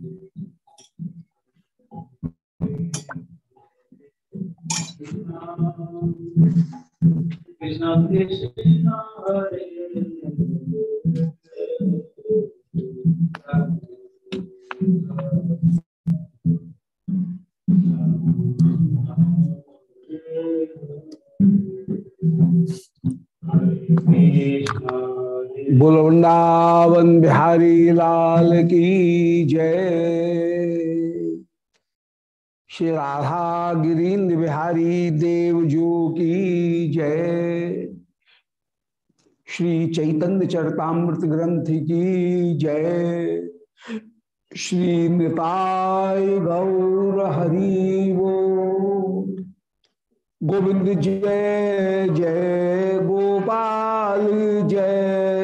कृष्ण कृष्ण हरे बोल वृंदावन बिहारी लाल की जय। श्री राधा गिरीन्द्र बिहारी देव जो की जय। श्री चैतन्य चरतामृत ग्रंथ की जय। श्री नृताय गौर हरि वो। गोविंद जय जय, गोपाल जय।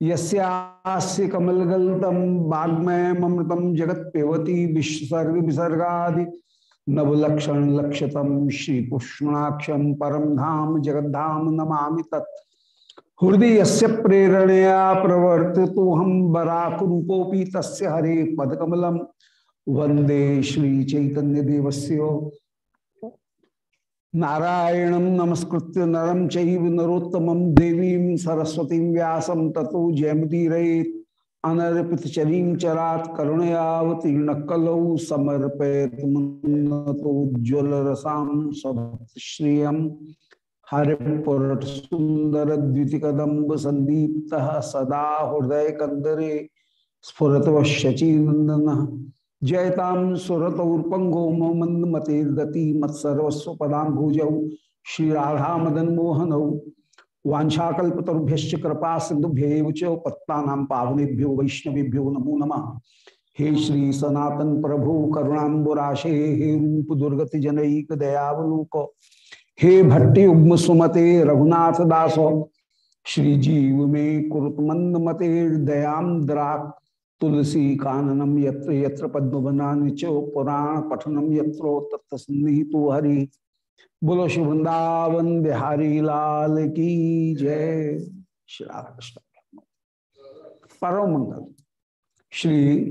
यस्यास्य कमलगल्तम वाग्मयमृतम जगत पेवती विसर्ग विसर्गा नवलक्षण लक्षतम श्री परम धाम जगद्धाम नमा तत्। हृदय से प्रेरणया प्रवर्त तो हम बराक रूपोपी तस् हरे पदकमलम वंदे श्री चैतन्य देवस्य नारायणं नमस्कृत नरम चैव नरोत्तमं देवीं सरस्वतीं व्यासं ततो जयमुदीरयेत् अनर्पितचरीं चरात् करुणयावतीर्ण कलौ समर्पयत् स्वभक्तिश्रियम् हरिपुरट सुंदर द्वितिकदम्ब संदीप्तः सदा हृदय कंदरे स्फुरत शचीनंदन जयताम सुरतौर्पंगो मंद मते गति मत्सर्वस्व पदाम्भुजौ श्री राधा मदन मोहनौ वाछाकल्पतरुभ्य कृपा सिंधुभ्य पत्ता पावनेभ्यो वैष्णवेभ्यो नमो नम। हे श्री सनातन प्रभु करुणाबुराशे हे रूप दुर्गति जनईक दयावलोक। हे भट्टी उग्म सुमते, रघुनाथ दासो। श्री जीव में कुरुत मंद मते दयाम द्राक तुलसी काननम यत्र यत्र पद्मवना चो पुराण पठनम यत्रो तत्सन्निहितो हरि। बोलो श्री वृंदावन बिहारी लाल की जय। श्री राधा कृष्ण परम मंगल। श्री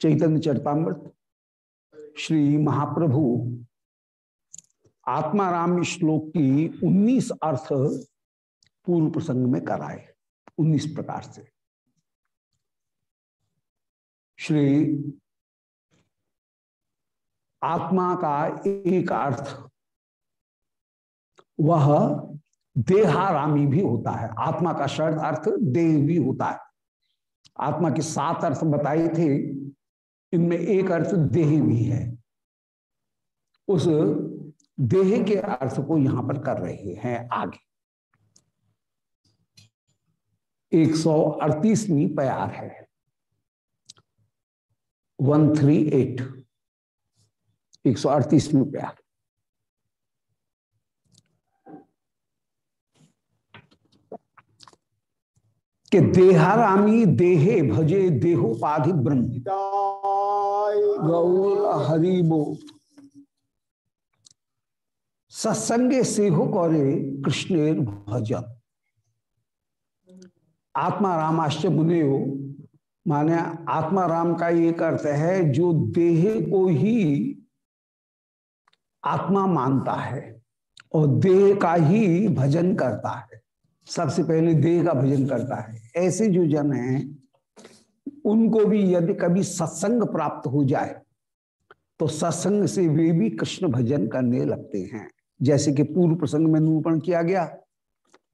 चैतन्य चरतामृत। श्री महाप्रभु। आत्माराम श्लोक की 19 अर्थ पूर्व प्रसंग में कराए। 19 प्रकार से। श्री आत्मा का एक अर्थ, वह देहारामी भी होता है। आत्मा का शर्त अर्थ देह भी होता है। आत्मा के सात अर्थ बताए थे, इनमें एक अर्थ देह भी है। उस देह के अर्थ को यहाँ पर कर रहे हैं आगे। एक सौ अड़तीसवीं प्यार है। वन थ्री एट एक सौ अड़तीस रुपया। कि देहारामी देहे भजे देहोपाधि ब्रह्म गौर हरिबो सत्संगे से हो करे कृष्णेर भजन। आत्मा रामाश्च मुने हो माने आत्मा राम का एक अर्थ है, जो देह को ही आत्मा मानता है और देह का ही भजन करता है। सबसे पहले देह का भजन करता है। ऐसे जो जन हैं, उनको भी यदि कभी सत्संग प्राप्त हो जाए तो सत्संग से वे भी कृष्ण भजन करने लगते हैं। जैसे कि पूर्व प्रसंग में निरूपण किया गया,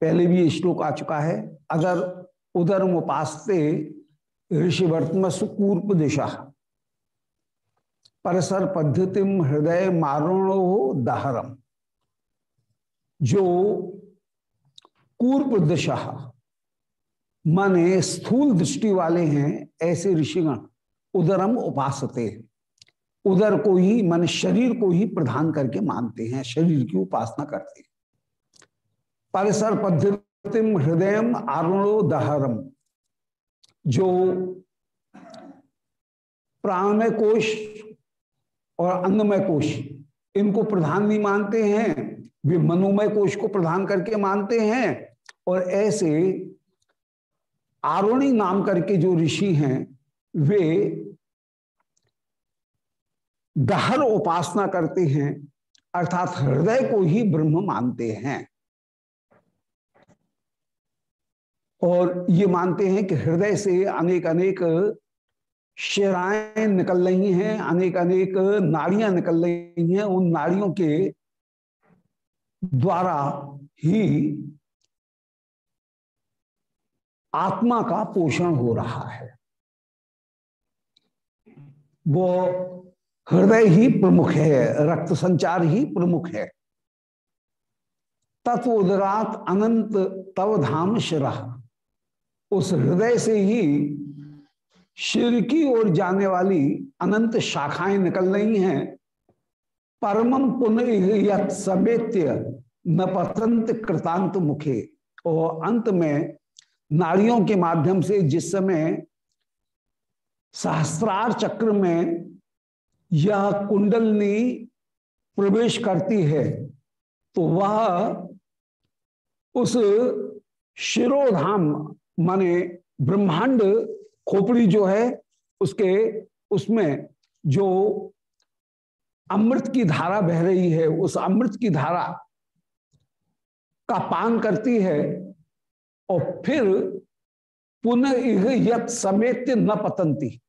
पहले भी ये श्लोक आ चुका है, अगर उधर उपासते ऋषि वर्तम सुकूर्प दिशा परसर पद्धतिम हृदय मारणो दहरम। जो कूर्प दिशा माने स्थूल दृष्टि वाले हैं, ऐसे ऋषिगण उदरम उपासते उदर को ही, मन शरीर को ही प्रधान करके मानते हैं, शरीर की उपासना करते हैं। परिसर पद्धतिम हृदय आरुणो दहरम। जो प्राणमय कोश और अन्नमय कोश इनको प्रधान नहीं मानते हैं। वे मनोमय कोश को प्रधान करके मानते हैं और ऐसे आरोणी नाम करके जो ऋषि हैं, वे गहर उपासना करते हैं, अर्थात हृदय को ही ब्रह्म मानते हैं। और ये मानते हैं कि हृदय से अनेक अनेक शिराएँ निकल रही हैं अनेक अनेक नाड़ियाँ निकल रही हैं, उन नाड़ियों के द्वारा ही आत्मा का पोषण हो रहा है। वो हृदय ही प्रमुख है, रक्त संचार ही प्रमुख है। तत्वोदरात अनंत तव धाम शिरा। उस हृदय से ही शिर की ओर जाने वाली अनंत शाखाएँ निकल रही हैं। परमम पुनः समेत्य न पतंत कृतांत मुखे। और अंत में नाड़ियों के माध्यम से जिस समय सहस्त्रार चक्र में यह कुंडलनी प्रवेश करती है तो वह उस शिरोधाम माने ब्रह्मांड खोपड़ी जो है, उसके, उसमें जो अमृत की धारा बह रही है, उस अमृत की धारा का पान करती है, और फिर पुनः यत समेत न पतंती।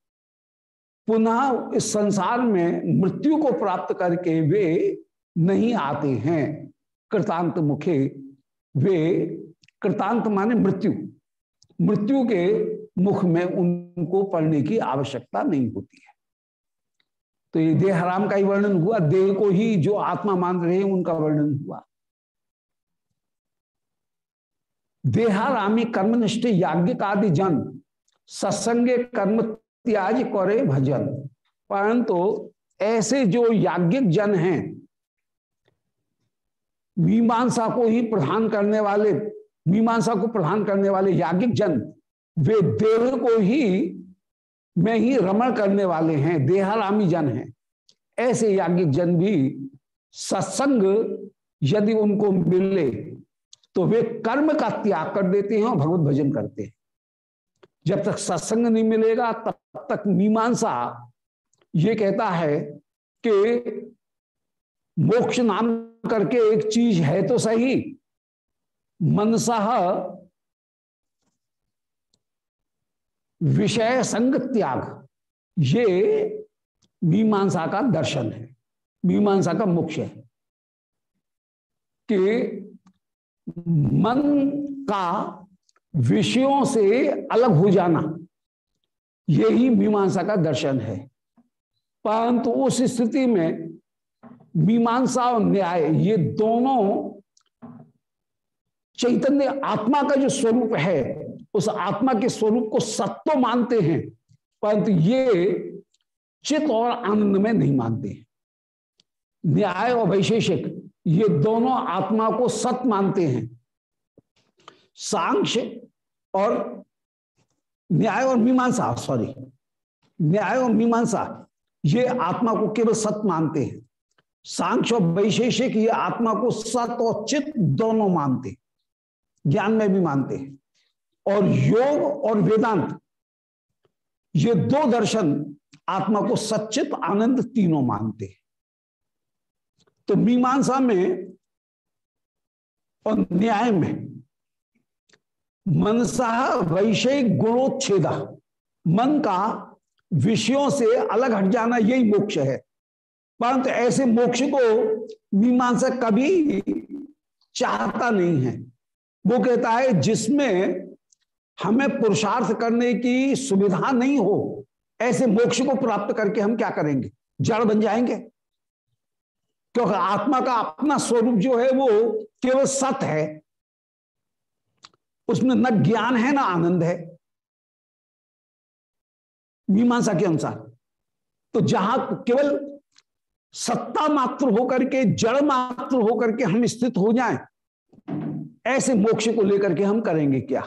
पुनः इस संसार में मृत्यु को प्राप्त करके वे नहीं आते हैं। कृतांत मुखे, वे, कृतांत माने मृत्यु। मृत्यु के मुख में उनको पढ़ने की आवश्यकता नहीं होती है। तो ये देह हराम का ही वर्णन हुआ, देह को ही जो आत्मा मान रहे हैं उनका वर्णन हुआ। देहारामी कर्मनिष्ठ याज्ञिक आदि जन, सत्संगे कर्म त्याज करे भजन। परंतु तो ऐसे जो याज्ञिक जन हैं, मीमांसा को ही प्रधान करने वाले मीमांसा को प्रधान करने वाले याज्ञिक जन, वे देह को ही में ही रमण करने वाले हैं, देहारामी जन हैं। ऐसे याज्ञिक जन भी सत्संग यदि उनको मिले तो वे कर्म का त्याग कर देते हैं और भगवत भजन करते हैं। जब तक सत्संग नहीं मिलेगा, तब तक मीमांसा ये कहता है कि मोक्ष नाम करके एक चीज़ है तो सही मनसा विषय संग त्याग। ये मीमांसा का दर्शन है। मीमांसा का मोक्ष है। कि मन का विषयों से अलग हो जाना यही मीमांसा का दर्शन है। परंतु उस स्थिति में मीमांसा और न्याय, ये दोनों चैतन्य आत्मा का जो स्वरूप है, उस आत्मा के स्वरूप को सत्य मानते हैं, परंतु ये चित और आनंद में नहीं मानते। न्याय और वैशेषिक, ये दोनों आत्मा को सत मानते हैं। सांख्य और न्याय और मीमांसा सॉरी न्याय और मीमांसा, ये आत्मा को केवल सत मानते हैं। सांख्य और वैशेषिक, ये आत्मा को सत और चित दोनों मानते ज्ञान में भी मानते हैं। और योग और वेदांत, ये दो दर्शन आत्मा को सचित आनंद तीनों मानते हैं। तो मीमांसा में, और न्याय में, मनसा वैषयिक गुणोच्छेदा, मन का विषयों से अलग हट जाना यही मोक्ष है। परंतु ऐसे मोक्ष को मीमांसा कभी चाहता नहीं है। वो कहता है, जिसमें हमें पुरुषार्थ करने की सुविधा नहीं हो, ऐसे मोक्ष को प्राप्त करके हम क्या करेंगे? जड़ बन जाएँगे? क्योंकि आत्मा का अपना स्वरूप जो है, वो केवल सत है। उसमें न ज्ञान है, ना आनंद है। मीमांसा के अनुसार। तो जहाँ केवल सत्ता मात्र होकर के, जड़ मात्र होकर के हम स्थित हो जाएँ ऐसे मोक्ष को लेकर के हम करेंगे क्या?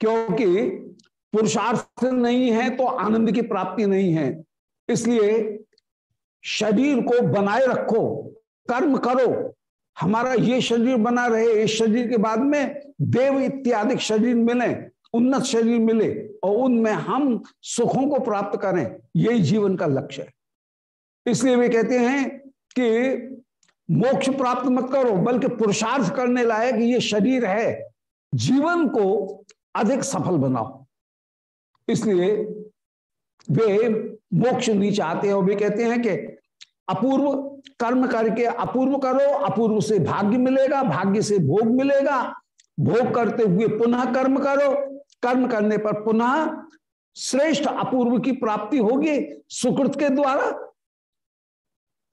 क्योंकि पुरुषार्थ नहीं है तो आनंद की प्राप्ति नहीं है। इसलिए शरीर को बनाए रखो, कर्म करो। हमारा ये शरीर बना रहे, इस शरीर के बाद में देव इत्यादि शरीर मिले, उन्नत शरीर मिले और उनमें हम सुखों को प्राप्त करें। यही जीवन का लक्ष्य है। इसलिए वे कहते हैं कि मोक्ष प्राप्त मत करो, बल्कि पुरुषार्थ करने लायक ये शरीर है, जीवन को अधिक सफल बनाओ। इसलिए वे मोक्ष नहीं चाहते और वे कहते हैं कि अपूर्व कर्म करके अपूर्व करो, अपूर्व से भाग्य मिलेगा, भाग्य से भोग मिलेगा। भोग करते हुए पुनः कर्म करो। कर्म करने पर पुनः श्रेष्ठ अपूर्व की प्राप्ति होगी। सुकृत के द्वारा,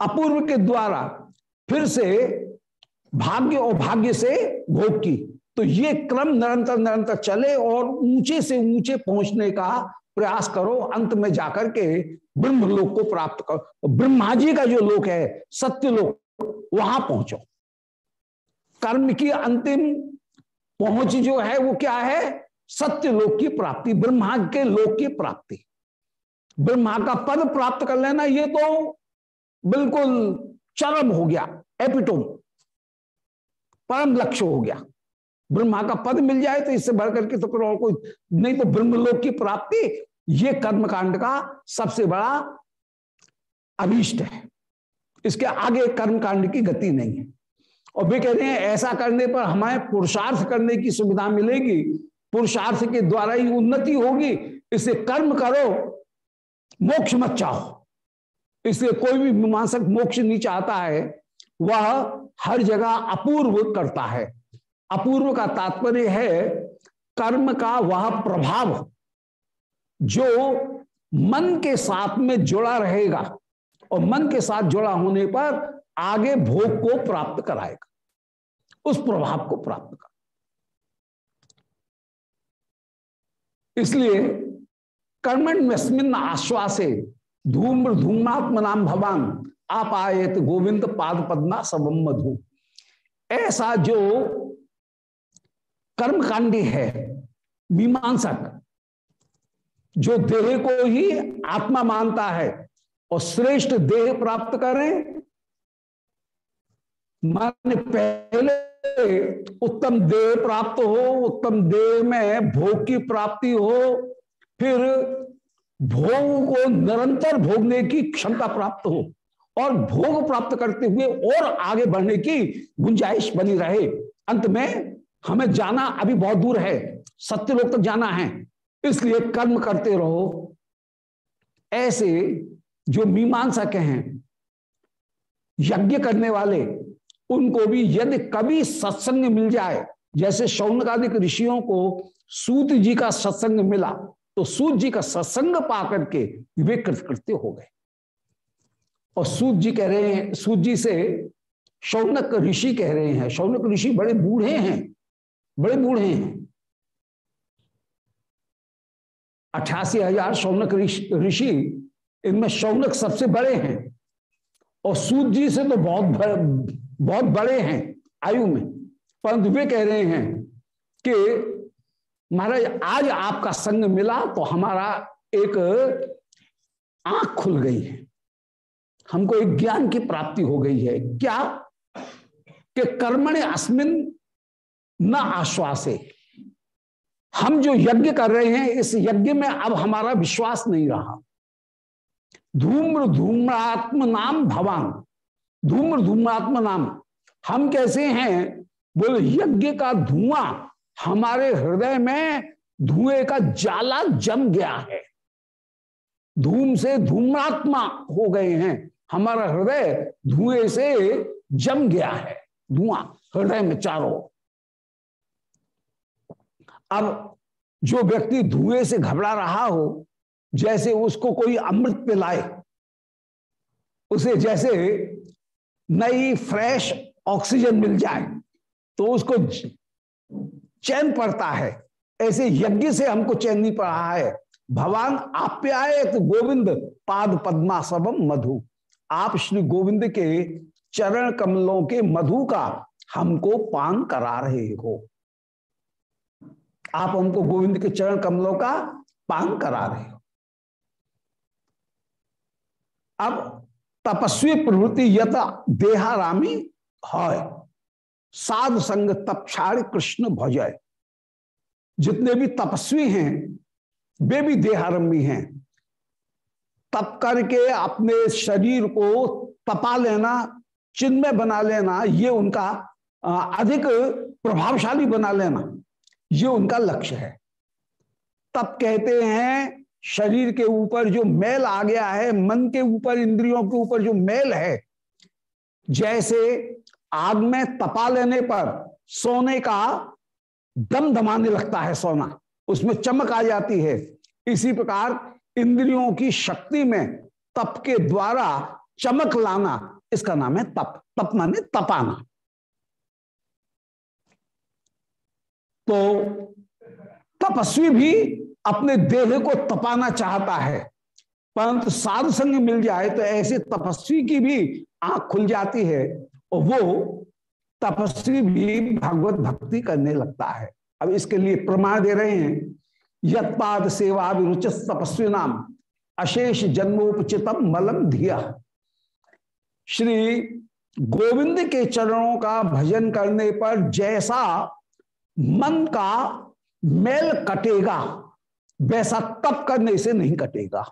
अपूर्व के द्वारा फिर से भाग्य और भाग्य से भोग की। तो ये क्रम निरंतर निरंतर चले और ऊँचे से ऊँचे पहुँचने का प्रयास करो। अंत में जाकर के ब्रह्म लोक को प्राप्त करो। ब्रह्मा जी का जो लोक है सत्य लोक वहाँ पहुंचो। कर्म की अंतिम पहुँच जो है, वो क्या है? सत्य लोक की प्राप्ति, ब्रह्मा के लोक की प्राप्ति। ब्रह्मा का पद प्राप्त कर लेना, ये तो बिल्कुल चरम हो गया, एपिटोम, परम लक्ष्य हो गया। ब्रह्मा का पद मिल जाए तो इससे बढ़कर के तो फिर और कोई, नहीं तो ब्रह्मलोक की प्राप्ति, ये कर्मकांड का सबसे बड़ा अभीष्ट है। इसके आगे कर्मकांड की गति नहीं है। और वे कहते हैं, ऐसा करने पर हमें पुरुषार्थ करने की सुविधा मिलेगी। पुरुषार्थ के द्वारा ही उन्नति होगी। इसे कर्म करो, मोक्ष मत चाहो। इसलिए कोई भी मीमांसक मोक्ष नहीं चाहता है, वह हर जगह अपूर्व करता है। अपूर्व का तात्पर्य है, कर्म का वह प्रभाव जो मन के साथ में जुड़ा रहेगा और मन के साथ जुड़ा होने पर आगे भोग को प्राप्त कराएगा, उस प्रभाव को प्राप्त कर। इसलिए कर्मण वस्मिन आश्वासे धूम्र धूमात्म नाम भवान। आप आए गोविंद पाद पद्मा सबम मधु। ऐसा जो कर्मकांडी है, मीमांसक, जो देह को ही आत्मा मानता है और श्रेष्ठ देह प्राप्त करें, मान पहले उत्तम देह प्राप्त हो, उत्तम देह में भोग की प्राप्ति हो, फिर भोग को निरंतर भोगने की क्षमता प्राप्त हो और भोग प्राप्त करते हुए और आगे बढ़ने की गुंजाइश बनी रहे। अंत में हमें जाना अभी बहुत दूर है। सत्य लोग तक जाना है। इसलिए कर्म करते रहो। ऐसे जो मीमांसक हैं, यज्ञ करने वाले, उनको भी यदि कभी सत्संग मिल जाए, जैसे शौनकादिक ऋषियों को सूत जी का सत्संग मिला तो सूत जी का सत्संग पा करके वे कृतकृत्य हो गए। और सूत जी कह रहे हैं, सूत जी से शौनक ऋषि कह रहे हैं, शौनक ऋषि बड़े बूढ़े हैं, बड़े बूढ़े हैं। अठासी हज़ार शौनक ऋषि इनमें शौनक सबसे बड़े हैं। और सूत जी से तो बहुत बहुत बड़े हैं आयु में। परंतु वे कह रहे हैं कि महाराज, आज आपका संग मिला तो हमारा एक आँख खुल गई है। हमको एक ज्ञान की प्राप्ति हो गई है। क्या कि कर्मण अस्मिन न आश्वासे। हम जो यज्ञ कर रहे हैं, इस यज्ञ में अब हमारा विश्वास नहीं रहा। धूम्र धूम्रात्म नाम भवान। धूम्र धूम्रात्म नाम। हम कैसे हैं? बोले, यज्ञ का धुआँ हमारे हृदय में धुएँ का जाला जम गया है। धूम से धूम्रात्मा हो गए हैं। हमारा हृदय धुएँ से जम गया है। धुआँ हृदय में चारों। अब जो व्यक्ति धुएँ से घबरा रहा हो, जैसे उसको कोई अमृत पिलाए, उसे जैसे नई, फ्रेश ऑक्सीजन मिल जाए तो उसको चैन पड़ता है। ऐसे यज्ञ से हमको चैन नहीं पड़ा है। भगवान आप्याय तो गोविंद पाद पद्मा सबम मधु। आप श्री गोविंद के चरण कमलों के मधु का हमको पान करा रहे हो। आप हमको गोविंद के चरण कमलों का पान करा रहे हो। अब तपस्वी प्रवृत्ति यथ देहारामी है साध संग तपछाड़ कृष्ण भजय। जितने भी तपस्वी हैं, वे भी देहारंभी हैं। तप करके अपने शरीर को तपा लेना, चिन्मय बना लेना, ये उनका अधिक प्रभावशाली बना लेना, ये उनका लक्ष्य है। तब कहते हैं, शरीर के ऊपर जो मैल आ गया है, मन के ऊपर, इंद्रियों के ऊपर जो मैल है, जैसे आग में तपा लेने पर सोने का दम दमाने लगता है सोना। उसमें चमक आ जाती है। इसी प्रकार इंद्रियों की शक्ति में तप के द्वारा चमक लाना, इसका नाम है तप। तप माने तपाना। तो तपस्वी भी अपने देह को तपाना चाहता है। परंतु साधु संग मिल जाए तो ऐसे तपस्वी की भी आँख खुल जाती है। और वो तपस्वी भी भगवत भक्ति करने लगता है। अब इसके लिए प्रमाण दे रहे हैं, यत्पाद सेवा विरुच तपस्वी नाम, अशेष जन्मोपचितम मलम धिया। श्री गोविंद के चरणों का भजन करने पर जैसा मन का मेल कटेगा, वैसा तप करने से नहीं कटेगा।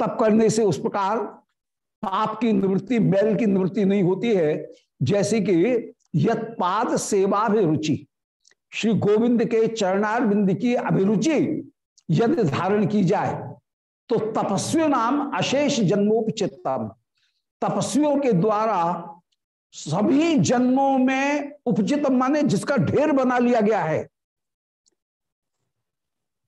तप करने से उस प्रकार पाप की निवृत्ति बैल की निवृत्ति नहीं होती है। जैसे कि यद पाद सेवा रुचि श्री गोविंद के चरणार बिंद की अभिरुचि यदि धारण की जाए तो तपस्वी नाम अशेष जन्मोपचितम तपस्वियों के द्वारा सभी जन्मों में उपचित माने जिसका ढेर बना लिया गया है।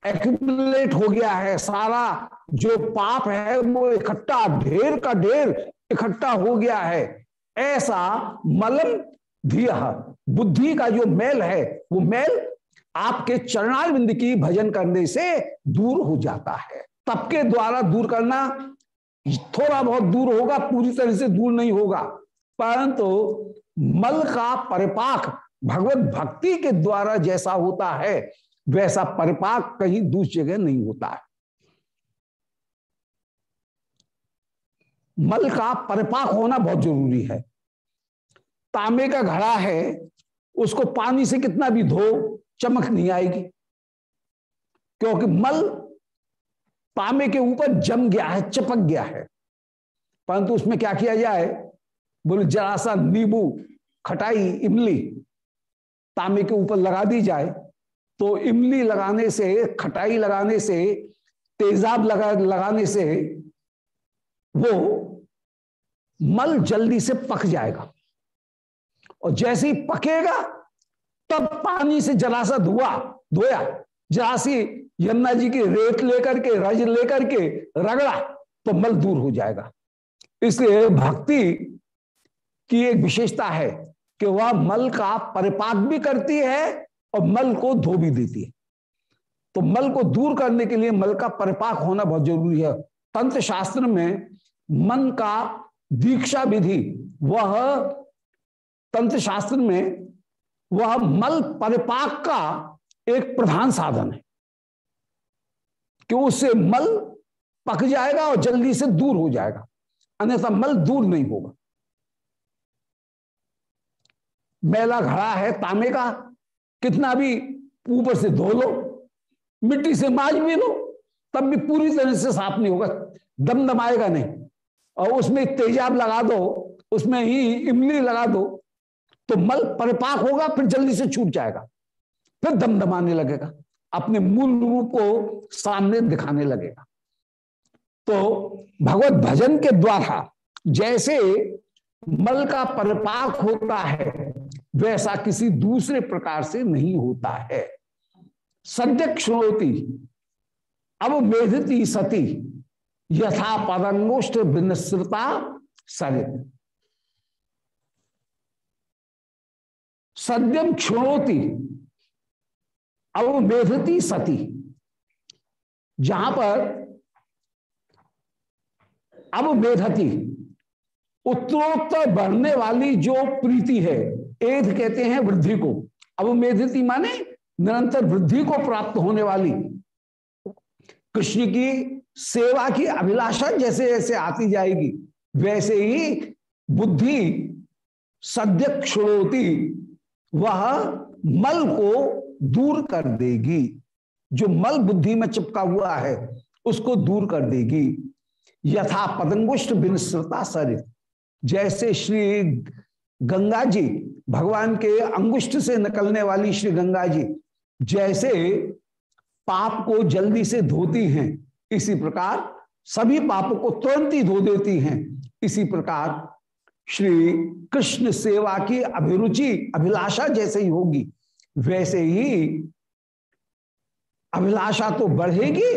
एक्यूमुलेट हो गया है सारा। जो पाप है वो इकट्ठा, ढेर का ढेर इकट्ठा हो गया है। ऐसा मलम धिया, बुद्धि का जो मेल है, वो मैल आपके चरणारविंद की भजन करने से दूर हो जाता है। तब के द्वारा दूर करना थोड़ा बहुत दूर होगा, पूरी तरह से दूर नहीं होगा। परंतु मल का परिपाक भगवत भक्ति के द्वारा जैसा होता है वैसा परिपाक कहीं दूसरी जगह नहीं होता है। मल का परिपाक होना बहुत ज़रूरी है। तांबे का घड़ा है, उसको पानी से कितना भी धो, चमक नहीं आएगी। क्योंकि मल तांबे के ऊपर जम गया है, चपक गया है। परंतु उसमें क्या किया जाए? बोले, जरा सा नींबू, खटाई, इमली तांबे के ऊपर लगा दी जाए। तो इमली लगाने से, खटाई लगाने से, तेजाब लगा, लगाने से वो मल जल्दी से पक जाएगा। और जैसे ही पकेगा, तब पानी से जरा सा धुआ, धोया। जरा सी यमुना जी की रेत लेकर के, रज लेकर के रगड़ा तो मल दूर हो जाएगा। इसलिए भक्ति की एक विशेषता है कि वह मल का परिपाक भी करती है और मल को धो भी देती है। तो मल को दूर करने के लिए मल का परिपाक होना बहुत ज़रूरी है। तंत्र शास्त्र में मन का दीक्षा विधि, वह तंत्र शास्त्र में वह मल परिपाक का एक प्रधान साधन है। कि उससे मल पक जाएगा और जल्दी से दूर हो जाएगा। अन्यथा मल दूर नहीं होगा। मेला घड़ा है तांबे का कितना भी ऊपर से धो लो, मिट्टी से माज भी लो, तब भी पूरी तरह से साफ़ नहीं होगा दम दमाएगा नहीं। और उसमें तेजाब लगा दो, उसमें ही इमली लगा दो तो मल परिपाक होगा, फिर जल्दी से छूट जाएगा, फिर दम दमाने लगेगा, अपने मूल रूप को सामने दिखाने लगेगा। तो भगवत भजन के द्वारा जैसे मल का परिपाक होता है वैसा किसी दूसरे प्रकार से नहीं होता है। सद्य क्षणोती अब सती, यथा पदंगुष्ठ विनस्रता सरित सद्यम क्षणोती अवमेधती सती। जहाँ पर अवमेधती उत्तरोत्तर बढ़ने वाली जो प्रीति है एध कहते हैं वृद्धि को। अवमेधती माने निरंतर वृद्धि को प्राप्त होने वाली। कृष्ण की सेवा की अभिलाषा जैसे जैसे आती जाएगी, वैसे ही बुद्धि सद्य क्षणोती वह मल को दूर कर देगी। जो मल बुद्धि में चिपका हुआ है, उसको दूर कर देगी। यथा पतंगुष्ट विनस्रता सरित। जैसे श्री गंगा जी भगवान के अंगुष्ठ से निकलने वाली श्री गंगा जी जैसे पाप को जल्दी से धोती हैं, इसी प्रकार सभी पापों को तुरंत ही धो देती हैं। इसी प्रकार श्री कृष्ण सेवा की अभिरुचि, अभिलाषा जैसे ही होगी, वैसे ही अभिलाषा तो बढ़ेगी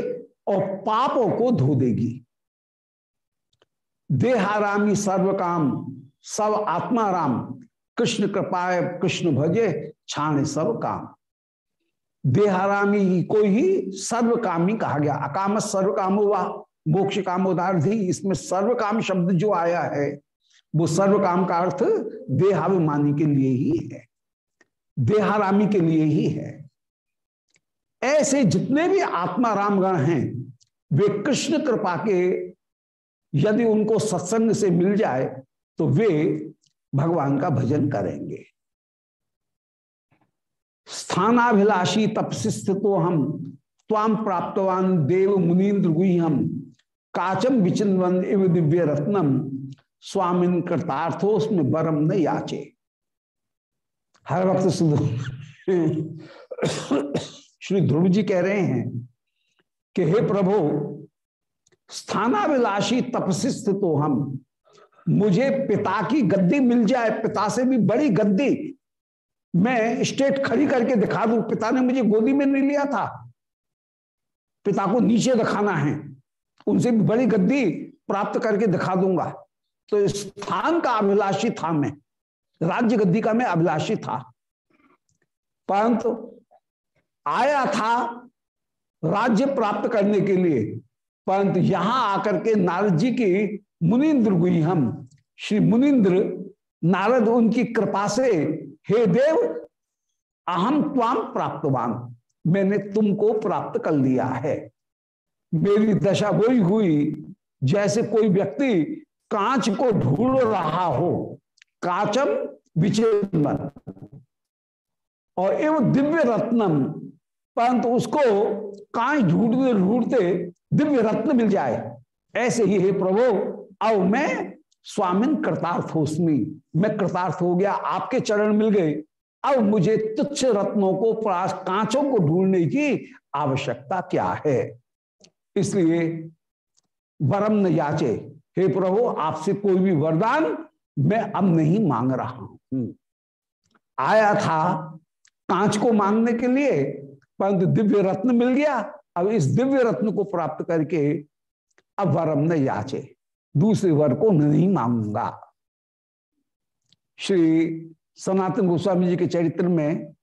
और पापों को धो देगी। देहारामी सर्व काम सब आत्मा राम कृष्ण कृपाए, कृष्ण भजे, छाण सब काम। देहारामी को ही सर्व कामी कहा गया। अकाम सर्व काम हुआ मोक्ष कामोदार्थी, इसमें सर्व काम शब्द जो आया है, वो सर्व काम का अर्थ देहाभिमानी के लिए ही है। देहारामी के लिए ही है। ऐसे जितने भी आत्मा रामगण हैं, वे कृष्ण कृपा के, यदि उनको सत्संग से मिल जाए तो वे भगवान का भजन करेंगे। स्थानाभिलाषी तपसिस्थितो हम त्वाम प्राप्तवान देव मुनीन्द्र गुहम काचम विचिन्वन इव दिव्य रत्नम स्वामिन कृतार्थोस में बरम न याचे। हर वक्त श्री ध्रुव जी कह रहे हैं कि हे प्रभु, स्थानाभिलाषी तपसी तो हम मुझे पिता की गद्दी मिल जाए, पिता से भी बड़ी गद्दी मैं स्टेट खड़ी करके दिखा दू। पिता ने मुझे गोदी में नहीं लिया था। पिता को नीचे दिखाना है, उनसे भी बड़ी गद्दी प्राप्त करके दिखा दूँगा। तो स्थान का अभिलाषी था मैं, राज्य गद्दी का मैं अभिलाषी था। परंतु आया था राज्य प्राप्त करने के लिए, परंतु यहाँ आकर के नारद जी की मुनिंद्र गुई हम, श्री मुनिंद्र नारद उनकी कृपा से, हे देव, अहम त्वाम प्राप्तवान, मैंने तुमको प्राप्त कर लिया है। मेरी दशा वही हुई, जैसे कोई व्यक्ति कांच को ढूंढ रहा हो काचम विचेमन और एवं दिव्य रत्नम, परंतु उसको कांच ढूंढते ढूंढते दिव्य रत्न मिल जाए। ऐसे ही, हे प्रभु अब मैं स्वामिन कृतार्थ होस्मी मैं कृतार्थ हो गया, आपके चरण मिल गए। अब मुझे तुच्छ रत्नों को कांचों को ढूँढने की आवश्यकता क्या है? इसलिए वरम न याचे। हे प्रभु, आपसे कोई भी वरदान मैं अब नहीं मांग रहा हूँ। आया था कांच को मांगने के लिए, परंतु दिव्य रत्न मिल गया। अब इस दिव्य रत्न को प्राप्त करके अब वरम न याचे। दूसरे वर को नहीं मांगूँगा। श्री सनातन गोस्वामी जी के चरित्र में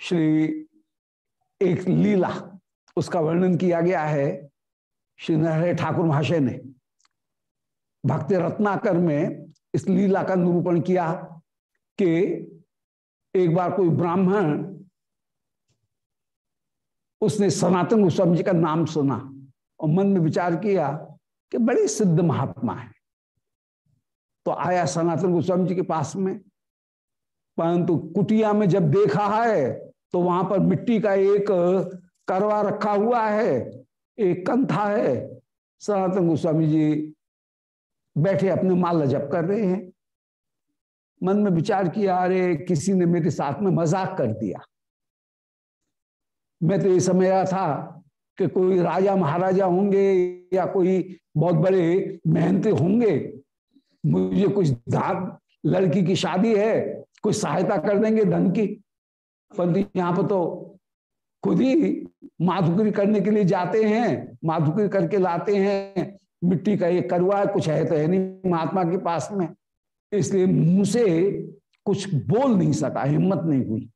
श्री एक लीला, उसका वर्णन किया गया है श्री नारायण ठाकुर महाशय ने। भक्ति रत्नाकर में इस लीला का निरूपण किया कि एक बार कोई ब्राह्मण उसने सनातन गोस्वामी जी का नाम सुना और मन में विचार किया कि बड़ी सिद्ध महात्मा है। तो आया सनातन गोस्वामी जी के पास में, परंतु कुटिया में जब देखा है तो वहाँ पर मिट्टी का एक करवा रखा हुआ है, एक कंथा है। सनातन गोस्वामी जी बैठे अपने माला जप कर रहे हैं। मन में विचार किया, अरे, किसी ने मेरे साथ में मज़ाक कर दिया। मैं तो ये समझ रहा था कि कोई राजा महाराजा होंगे या कोई बहुत बड़े मेहनती होंगे। मुझे कुछ धान लड़की की शादी है, कुछ सहायता कर देंगे धन की। परंतु यहाँ पर तो खुद ही माधुकरी करने के लिए जाते हैं माधुकरी करके लाते हैं। मिट्टी का ये करुआ कुछ है तो है नहीं महात्मा के पास में। इसलिए मुँह से कुछ बोल नहीं सका, हिम्मत नहीं हुई।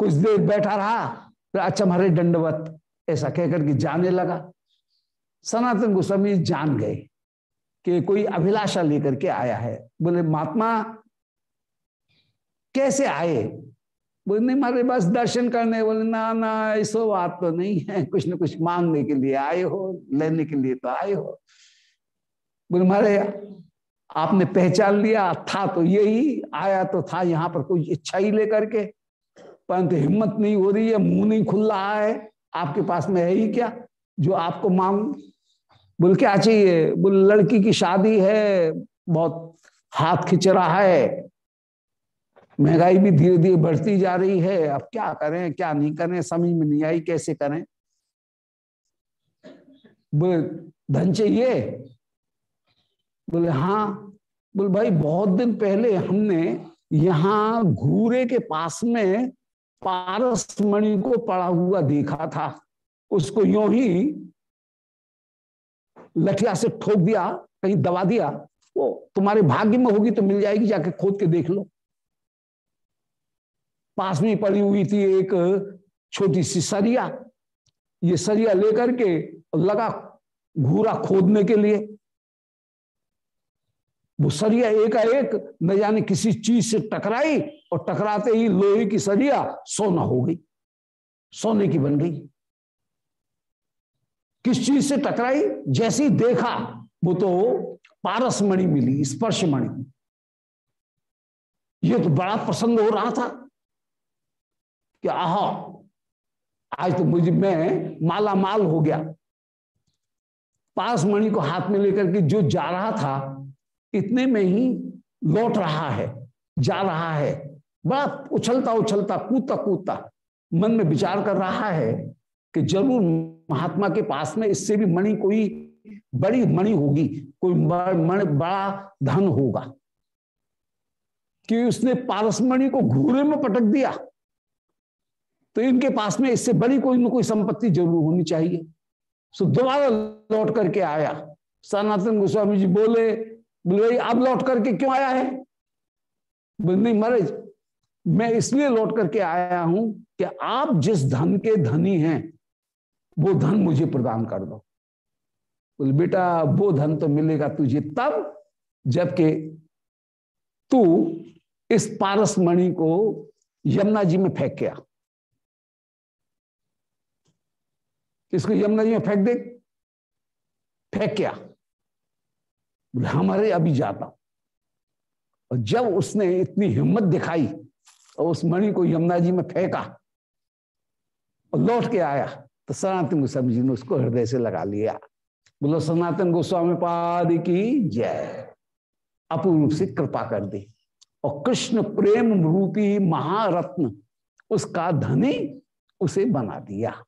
कुछ देर बैठा रहा अच्छा हमारे दंडवत। ऐसा कहकर के जाने लगा। सनातन गोस्वामी जान गए कि कोई अभिलाषा लेकर के आया है। बोले, महात्मा, कैसे आए? बोले, नहीं, हमारे बस दर्शन करने बोले, ना ना, ऐसा बात तो नहीं है। कुछ ना कुछ मांगने के लिए आए हो, लेने के लिए तो आए हो। बोले मारे आपने पहचान लिया, था तो यही, आया तो था, यहाँ पर कोई इच्छा ही लेकर के। परंतु हिम्मत नहीं हो रही है, मुँह नहीं खुल रहा है। आपके पास में है ही क्या? जो आपको मांग, बोल क्या चाहिए? बोल, लड़की की शादी है, बहुत हाथ खिंच रहा है। महँगाई भी धीरे धीरे बढ़ती जा रही है। अब क्या करें, क्या नहीं करें? समझ में नहीं आई कैसे करें? बोले, धन चाहिए? बोले हाँ। बोले, भाई, बहुत दिन पहले हमने यहाँ घूरे के पास में पारस मणि को पड़ा हुआ देखा था। उसको यो ही लठिया से ठोक दिया, कहीं दबा दिया, वो तुम्हारे भाग्य में होगी तो मिल जाएगी, जाके खोद के देख लो। पास में पड़ी हुई थी एक छोटी सी सरिया। ये सरिया लेकर के लगा घूरा खोदने के लिए। वो सरिया एकाएक न जाने किसी चीज़ से टकराई और टकराते ही लोहे की सरिया सोना हो गई। सोने की बन गई। किस चीज़ से टकराई? जैसी देखा, वो तो पारस मणि मिली स्पर्श मणि ये तो बड़ा प्रसंग हो रहा था कि आह, आज तो मुझे मैं माला माल हो गया। पारस मणि को हाथ में लेकर के जो जा रहा था इतने में ही लौट रहा है, जा रहा है। बड़ा उछलता उछलता, कूदता कूदता मन में विचार कर रहा है कि ज़रूर महात्मा के पास में इससे भी मणि कोई बड़ी मणि होगी, कोई मणि, बड़ा धन होगा। कि उसने पारसमणि को घूरे में पटक दिया तो इनके पास में इससे बड़ी कोई ना कोई संपत्ति ज़रूर होनी चाहिए। सो दोबारा लौट करके आया। सनातन गोस्वामी जी बोले बोले अब लौट करके क्यों आया है? बोले, नहीं, महाराज, मैं इसलिए लौट करके आया हूँ कि आप जिस धन के धनी हैं, वो धन मुझे प्रदान कर दो। बोले, बेटा, वो धन तो मिलेगा तुझे तब, जबकि तू इस पारस मणि को यमुना जी में फेंक गया। इसको यमुना जी में फेंक दे? फेंक बोले हमारे अभी जाता और जब उसने इतनी हिम्मत दिखाई, और उस मणि को यमुना जी में फेंका, और लौट के आया तो सनातन गोस्वामी जी ने उसको हृदय से लगा लिया। बोलो, सनातन गोस्वामी पाद की जय। अपूर्व से कृपा कर दी। और कृष्ण प्रेम रूपी महारत्न, उसका धनी उसे बना दिया,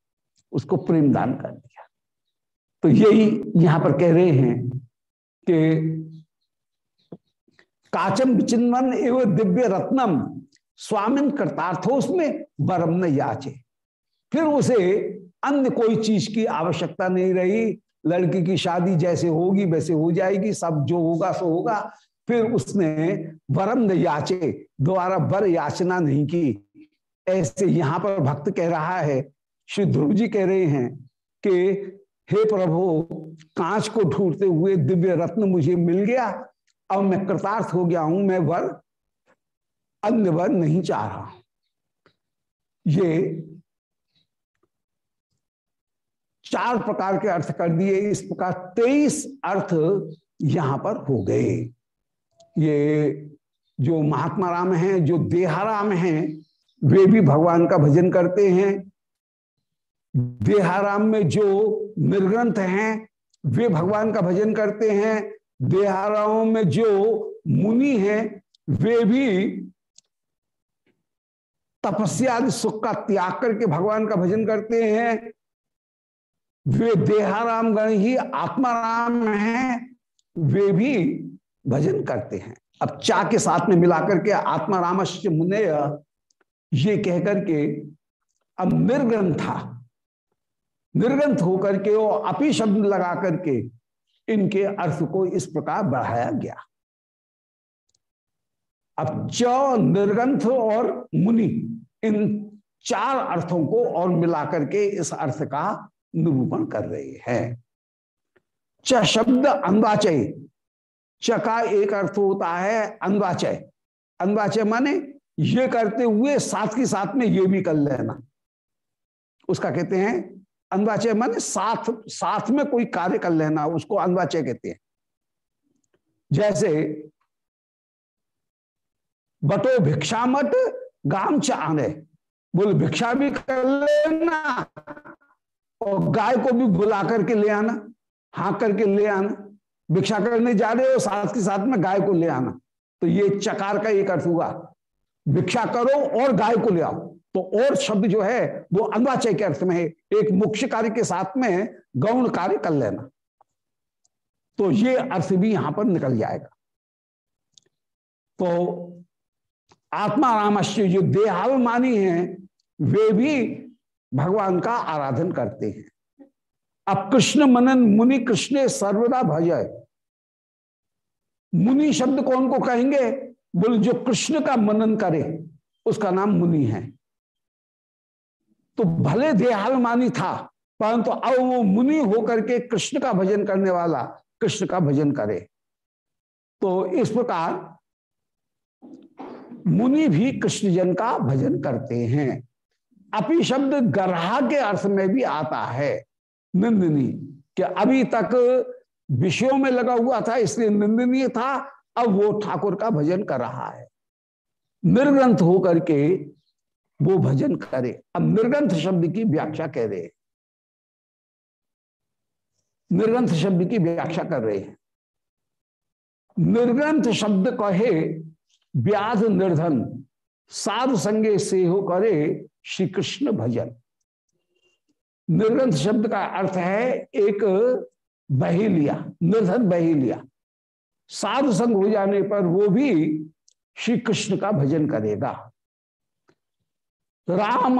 उसको प्रेम दान कर दिया। तो यही यहाँ पर कह रहे हैं कि काचम विचिन्वन एवं दिव्य रत्नम स्वामिन कृतार्थो उसमें बरम न याचे। फिर उसे अन्य कोई चीज़ की आवश्यकता नहीं रही। लड़की की शादी जैसे होगी, वैसे हो जाएगी, सब जो होगा, सो होगा। फिर उसने वरम न याचे द्वारा वर याचना नहीं की। ऐसे यहाँ पर भक्त कह रहा है, श्री ध्रुव जी कह रहे हैं कि हे प्रभु, कांच को ढूंढते हुए दिव्य रत्न मुझे मिल गया। अब मैं कृतार्थ हो गया हूँ, मैं वर, अन्य वर नहीं चाह रहा ये चार प्रकार के अर्थ कर दिए, इस प्रकार तेईस अर्थ यहाँ पर हो गए। ये जो महात्मा राम हैं, जो देहाराम हैं, वे भी भगवान का भजन करते हैं। देहाराम में जो निर्ग्रंथ हैं, वे भगवान का भजन करते हैं। देहाराम में जो मुनि हैं, वे भी तपस्या सुख का त्याग करके भगवान का भजन करते हैं। वे देहाराम गण ही आत्माराम हैं, वे भी भजन करते हैं। अब चा के साथ में मिलाकर के आत्मा आत्मारामश्य मुने ये कहकर के अब निर्ग्रंथा निर्ग्रंथ होकर के और अपी शब्द लगा करके इनके अर्थ को इस प्रकार बढ़ाया गया। अब च निर्गंथ और मुनि इन चार अर्थों को और मिलाकर के इस अर्थ का निरूपण कर रहे हैं। च शब्द अन्वाचय। च का एक अर्थ होता है अन्वाचय। अन्वाचय माने ये करते हुए साथ के साथ में ये भी कर लेना। उसका कहते हैं अन्वाचय माने साथ साथ में कोई कार्य कर लेना, उसको अन्वाचय कहते हैं। जैसे, बटो भिक्षामट गाम च आने बोले, भिक्षा भी कर लेना, और गाय को भी बुला करके ले आना हाँक करके ले आना। भिक्षा करने जा रहे हो, साथ के साथ में गाय को ले आना। तो ये चकार का एक अर्थ हुआ। भिक्षा करो और गाय को ले आओ। तो और शब्द जो है, वो अन्वाचय के अर्थ में है। एक मुख्य कार्य के साथ में गौण कार्य कर लेना। तो ये अर्थ भी यहाँ पर निकल जाएगा। तो आत्मा रामश्य जो देहाभिमानी हैं, वे भी भगवान का आराधन करते हैं। अब कृष्ण मनन मुनि कृष्ण सर्वदा भजय। मुनि शब्द कौन को कहेंगे? बोल, जो कृष्ण का मनन करे, उसका नाम मुनि है। तो भले देहाभिमानी था, परंतु तो अब वो मुनि होकर के कृष्ण का भजन करने वाला कृष्ण का भजन करे। तो इस प्रकार मुनि भी कृष्ण जन का भजन करते हैं। अपी शब्द गर्हा के अर्थ में भी आता है। निंदनी, कि अभी तक विषयों में लगा हुआ था, इसलिए निंदनीय था, अब वो ठाकुर का भजन कर रहा है। निर्ग्रंथ होकर के वो भजन करे। अब निर्ग्रंथ शब्द की व्याख्या कह रहे निर्ग्रंथ शब्द की व्याख्या कर रहे हैं। निर्ग्रंथ शब्द कहे व्याध निर्धन, साधु संगे से हो करे श्री कृष्ण भजन। निर्ग्रंथ शब्द का अर्थ है एक बहेलिया, निर्धन बहेलिया। साधु संग हो जाने पर वो भी श्री कृष्ण का भजन करेगा। राम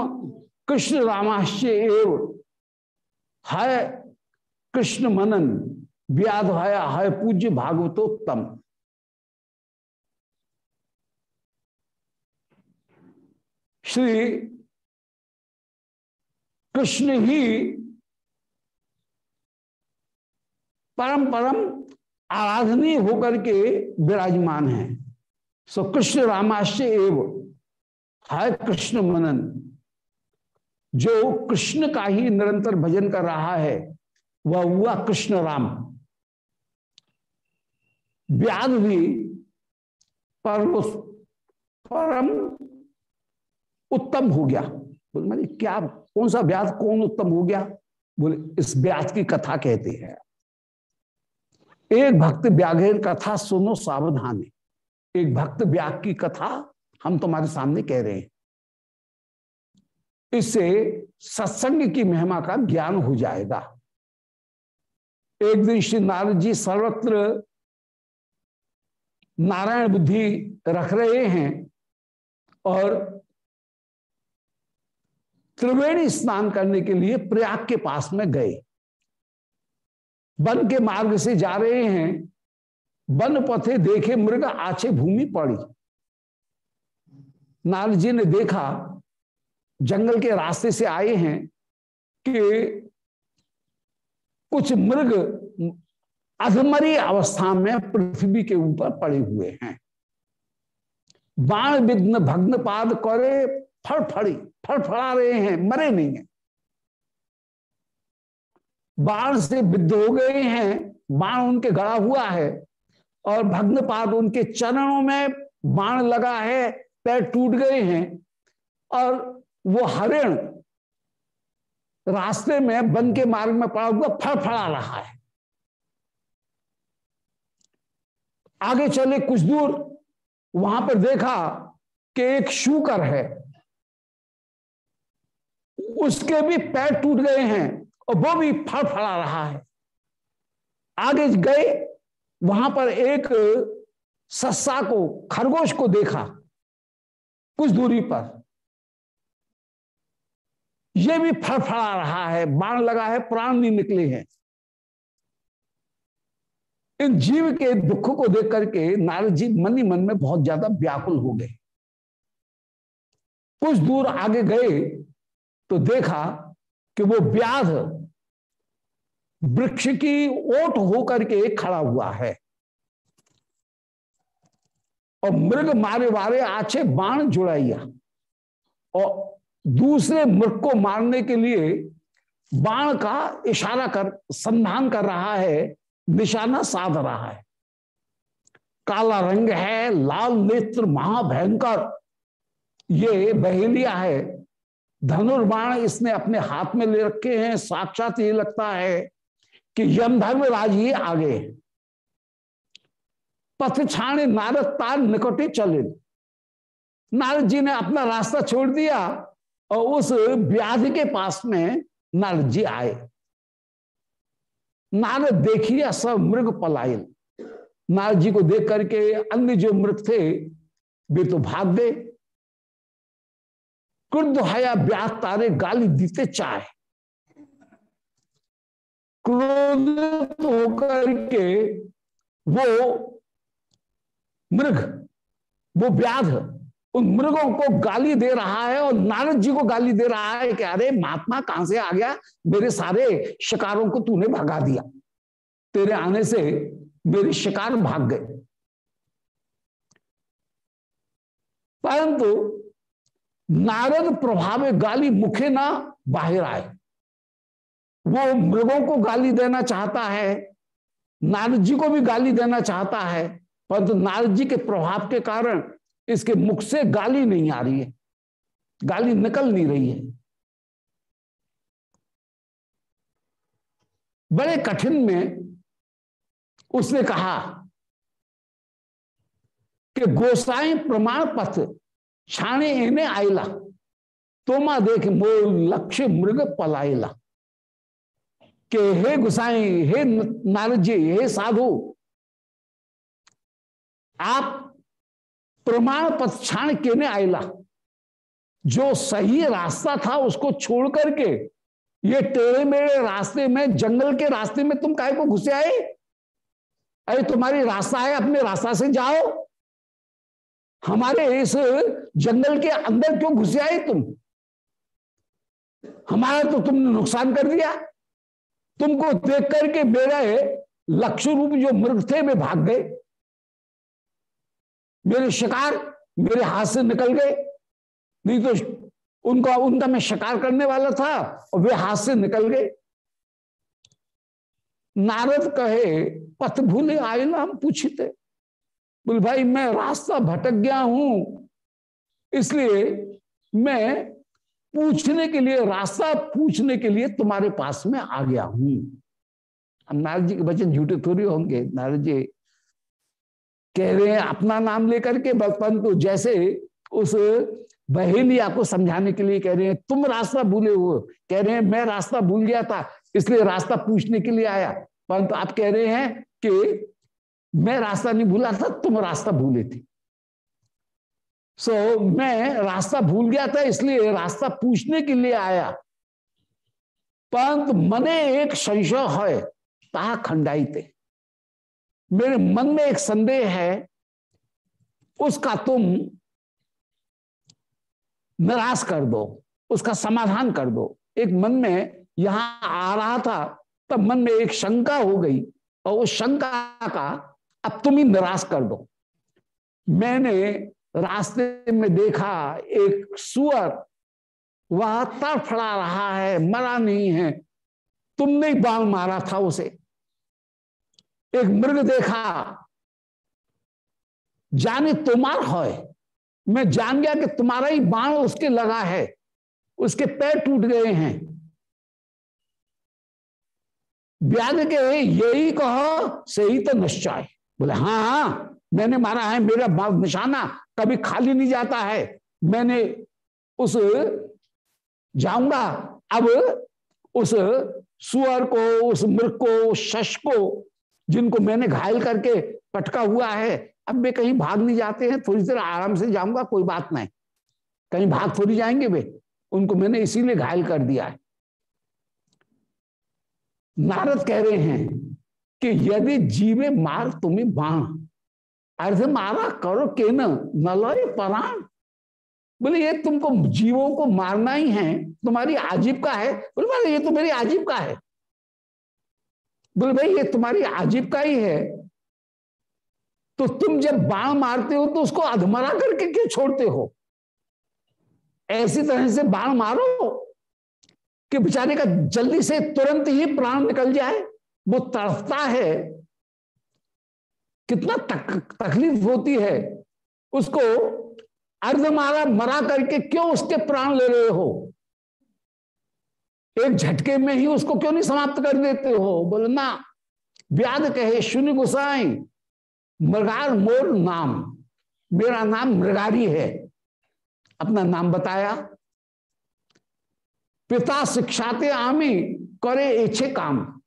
कृष्ण रामाश्य एव। है कृष्ण मनन व्याध है, है पूज्य भागवतोत्तम। श्री कृष्ण ही परम परम आराधनीय होकर के विराजमान है। सो कृष्ण रामाश्य एव। है कृष्ण मनन। जो कृष्ण का ही निरंतर भजन कर रहा है, वह हुआ कृष्ण राम। व्याध भी परम परम उत्तम हो गया। बोले मानी क्या कौन सा व्याध कौन उत्तम हो गया? बोले, इस व्याध की कथा कहते हैं। एक भक्त व्याघेर कथा सुनो सावधानी। एक भक्त व्याग की कथा हम तुम्हारे सामने कह रहे हैं। इससे सत्संग की महिमा का ज्ञान हो जाएगा। एक दिन श्री नारद जी सर्वत्र नारायण बुद्धि रख रहे हैं और त्रिवेणी स्नान करने के लिए प्रयाग के पास में गए। वन के मार्ग से जा रहे हैं। वन पथे देखे मृग आछे भूमि पड़ी। नारद जी ने देखा, जंगल के रास्ते से आए हैं कि कुछ मृग अधमरी अवस्था में पृथ्वी के ऊपर पड़े हुए हैं। बाण विघ्न भग्न पाद करे, फड़फड़ी, फड़फड़ा रहे हैं, मरे नहीं है। बाण से विद्ध हो गए हैं, बाण उनके गड़ा हुआ है और भग्नपाद उनके चरणों में बाण लगा है पैर टूट गए हैं और वो हरिण रास्ते में बन के मार्ग में पड़ा हुआ फड़फड़ा रहा है। आगे चले कुछ दूर, वहाँ पर देखा कि एक शूकर है। उसके भी पैर टूट गए हैं और वो भी फड़फड़ा रहा है। आगे गए, वहाँ पर एक सस्सा को, खरगोश को देखा। कुछ दूरी पर। यह भी फड़फड़ा रहा है, बाण लगा है, प्राण नहीं निकले हैं। इन जीव के दुख को देख करके नारद जी मन ही मन में बहुत ज़्यादा व्याकुल हो गए। कुछ दूर आगे गए तो देखा कि वो व्याध वृक्ष की ओट होकर के खड़ा हुआ है। और मृग मारे वारे आछे बाण जुड़ाइया। और दूसरे मृग को मारने के लिए बाण का इशारा कर, संधान कर रहा है, निशाना साध रहा है। काला रंग है, लाल नेत्र, महाभयंकर। ये बहेलिया है। धनुर्बाण इसने अपने हाथ में ले रखे हैं, साक्षात ये लगता है कि यमधर्मराज ही आगे पथ छाणे नारद तार निकटे चले। नारद जी ने अपना रास्ता छोड़ दिया और उस व्याधि के पास में नारद जी आए। नारद देखिया सब मृग पलायन। नारद जी को देख करके अन्य जो मृग थे, वे तो भाग गए। क्रुद्ध हया ब्याह तारे गाली दीते चाहे। क्रोधित होकर के वो मृग, वो व्याध उन मृगों को गाली दे रहा है और नारद जी को गाली दे रहा है कि अरे महात्मा कहाँ से आ गया? मेरे सारे शिकारों को तूने भगा दिया। तेरे आने से मेरे शिकार भाग गए। परंतु नारद प्रभाव गाली मुखे ना बाहर आए। वो मृगों को गाली देना चाहता है, नारद जी को भी गाली देना चाहता है परंतु नारद जी के प्रभाव के कारण इसके मुख से गाली नहीं आ रही है। गाली निकल नहीं रही है। बड़े कठिन में उसने कहा कि गोसाई प्रमाण पथ छाने इन्हें आयला तोमा देख मोल लक्ष्य मृग पलायला। के हे गुसाई, हे नारद जी, हे साधु आप प्रमाण पथ छाण केने आयला। जो सही रास्ता था उसको छोड़ करके, ये टेढ़े मेढ़े रास्ते में, जंगल के रास्ते में तुम काय को घुसे आए? अरे तुम्हारी रास्ता है, अपने रास्ता से जाओ। हमारे इस जंगल के अंदर क्यों घुसे आए तुम? हमारा तो तुमने नुकसान कर दिया। तुमको देख करके मेरे लक्ष्य रूप जो मृग थे, वे भाग गए। मेरे शिकार मेरे हाथ से निकल गए। नहीं तो उनका उनका मैं शिकार करने वाला था और वे हाथ से निकल गए। नारद कहे, पथ भूले आए ना? हम पूछते बोले, भाई, मैं रास्ता भटक गया हूँ, इसलिए मैं पूछने के लिए, रास्ता पूछने के लिए तुम्हारे पास में आ गया हूँ। नारद जी के वचन झूठे थोड़ी होंगे। नारद जी कह रहे हैं अपना नाम लेकर के परंतु जैसे उस बहेलिया को समझाने के लिए कह रहे हैं तुम रास्ता भूले हो। कह रहे हैं मैं रास्ता भूल गया था इसलिए रास्ता पूछने के लिए आया। परंतु आप कह रहे हैं कि मैं रास्ता नहीं भूला था तुम रास्ता भूले थे। सो so, मैं रास्ता भूल गया था इसलिए रास्ता पूछने के लिए आया। परंतु मने एक संशय है ता खंडाई थे। मेरे मन में एक संदेह है, उसका तुम निराश कर दो, उसका समाधान कर दो। एक मन में यहाँ आ रहा था, तब मन में एक शंका हो गई और उस शंका का अब तुम ही निराश कर दो। मैंने रास्ते में देखा, एक सुअर, वह तड़फड़ा रहा है, मरा नहीं है। तुमने बाल मारा था उसे। एक मृग देखा। जाने तुम्हार है मैं जान गया कि तुम्हारा ही बाण उसके लगा है। उसके पैर टूट गए हैं। व्याध के यही कहो, सही तो निश्चय। बोले हाँ हाँ मैंने मारा है, मेरा निशाना कभी खाली नहीं जाता है। मैंने उस, जाऊँगा। अब उस सुअर को, उस मृग को शश को जिनको मैंने घायल करके पटका हुआ है, अब वे कहीं भाग नहीं जाते हैं। थोड़ी देर आराम से जाऊँगा, कोई बात नहीं। कहीं भाग थोड़ी जाएँगे वे। उनको मैंने इसीलिए घायल कर दिया है। नारद कह रहे हैं कि यदि जीवे मार तुम्हें बाण, अर्ध मारा करो के नलय पराण। बोले, ये तुमको जीवों को मारना ही है, तुम्हारी आजीविका है। बोले बोले ये तो मेरी आजीविका है। बोले भाई ये तुम्हारी आजीविका ही है। तो तुम जब बाण मारते हो तो उसको अधमरा करके क्यों छोड़ते हो? ऐसी तरह से बाण मारो कि बेचारे का जल्दी से तुरंत ही प्राण निकल जाए। वो तड़फता है। कितना तक, तकलीफ़ होती है। उसको अर्ध मारा मरा करके क्यों उसके प्राण ले रहे हो? एक झटके में ही उसको क्यों नहीं समाप्त कर देते हो? बोले, ना व्याध कहे, शून्य गुसाई मृगार मोर नाम, मेरा नाम मृगारी है। अपना नाम बताया। पिता शिक्षाते आमी, करे इच्छे काम।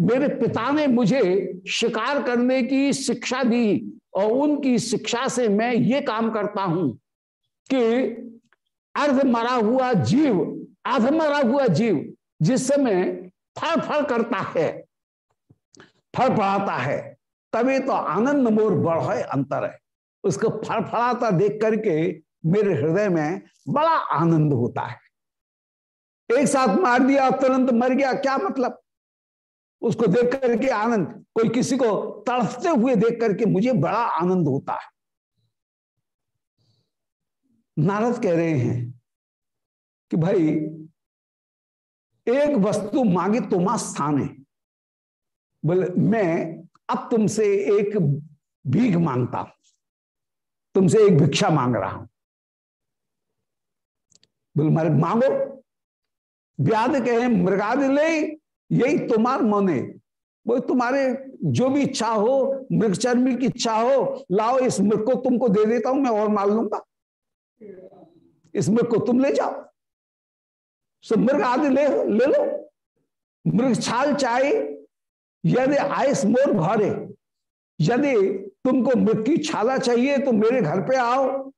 मेरे पिता ने मुझे शिकार करने की शिक्षा दी और उनकी शिक्षा से मैं ये काम करता हूँ कि अर्ध मरा हुआ जीव आध मरा हुआ जीव, जिस समय फड़ फड़ करता है फल फड़ाता है, तभी तो आनंद मोर बढ़, अंतर है। उसको फल फड़ाता देख करके मेरे हृदय में बड़ा आनंद होता है। एक साथ मार दिया, तुरंत मर गया, क्या मतलब? उसको देख करके आनंद, कोई किसी को तड़फते हुए देख करके मुझे बड़ा आनंद होता है। नारद कह रहे हैं कि भाई, एक वस्तु मांगे तुम्हारा स्थान है। बोले, मैं अब तुमसे एक भीख माँगता हूँ। तुमसे एक भिक्षा मांग रहा हूँ। बोले, मारे, मांगो। व्याध कहे, मृगाद ले, यही तुम्हार मने वो तुम्हारे जो भी इच्छा हो मृग चर्मी की इच्छा हो, लाओ, इस मृग को तुमको दे देता हूँ, मैं और मार लूँगा। इस मृग को तुम ले जाओ। सो मृग आदि ले ले लो। मृग छाल चाहे, यदि आयस मोर भरे, यदि तुमको मृग की छाला चाहिए तो मेरे घर पे आओ।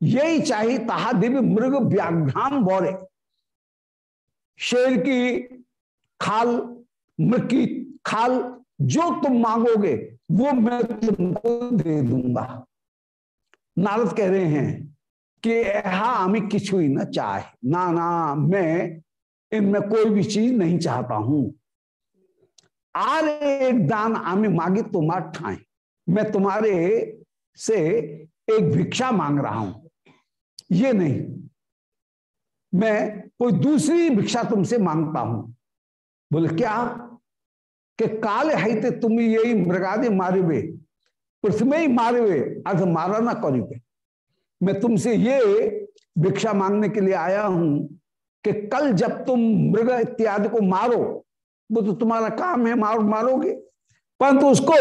यही चाहिए, तहा दिव्य मृग व्याघ्राम बोरे शेर की खाल, मृग की खाल, जो तुम मांगोगे, वो मैं तुमको दे दूँगा। नारद कह रहे हैं कि यहा हमें किछु ही ना चाहे? ना ना, मैं इनमें कोई भी चीज़ नहीं चाहता हूँ। आर, एक दान आमी मांगे, तुम्हार ठाए। मैं तुम्हारे से एक भिक्षा मांग रहा हूँ। ये नहीं। मैं कोई दूसरी भिक्षा तुमसे माँगता हूँ। बोले, क्या? कि काल है तुम यही मृगादि हुए पृथ्वी मारे हुए अर्थ मारा ना करिवे। मैं तुमसे ये भिक्षा मांगने के लिए आया हूँ कि कल जब तुम मृग इत्यादि को मारो, वो तो तुम्हारा काम है मारो, मारोगे। परंतु उसको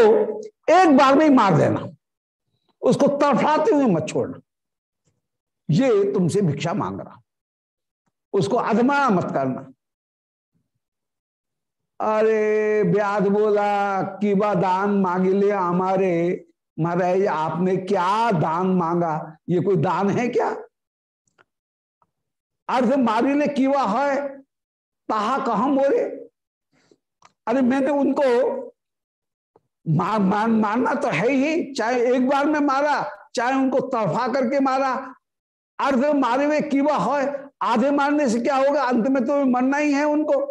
एक बार में ही मार देना। उसको तड़फाते हुए मत छोड़ना। ये तुमसे भिक्षा मांग रहा। उसको अधमा मत करना। अरे ब्याज बोला कि दान मांग ले हमारे महाराज आपने क्या दान मांगा? ये कोई दान है क्या? अर्ध मारी ले कीवा है ताहा कहा मोरे? अरे मैंने उनको मार, मार मारना तो है ही चाहे एक बार में मारा चाहे उनको तड़फा करके मारा। अर्ध मारे हुए कीवा है आधे मारने से क्या होगा? अंत में तो मरना ही है उनको।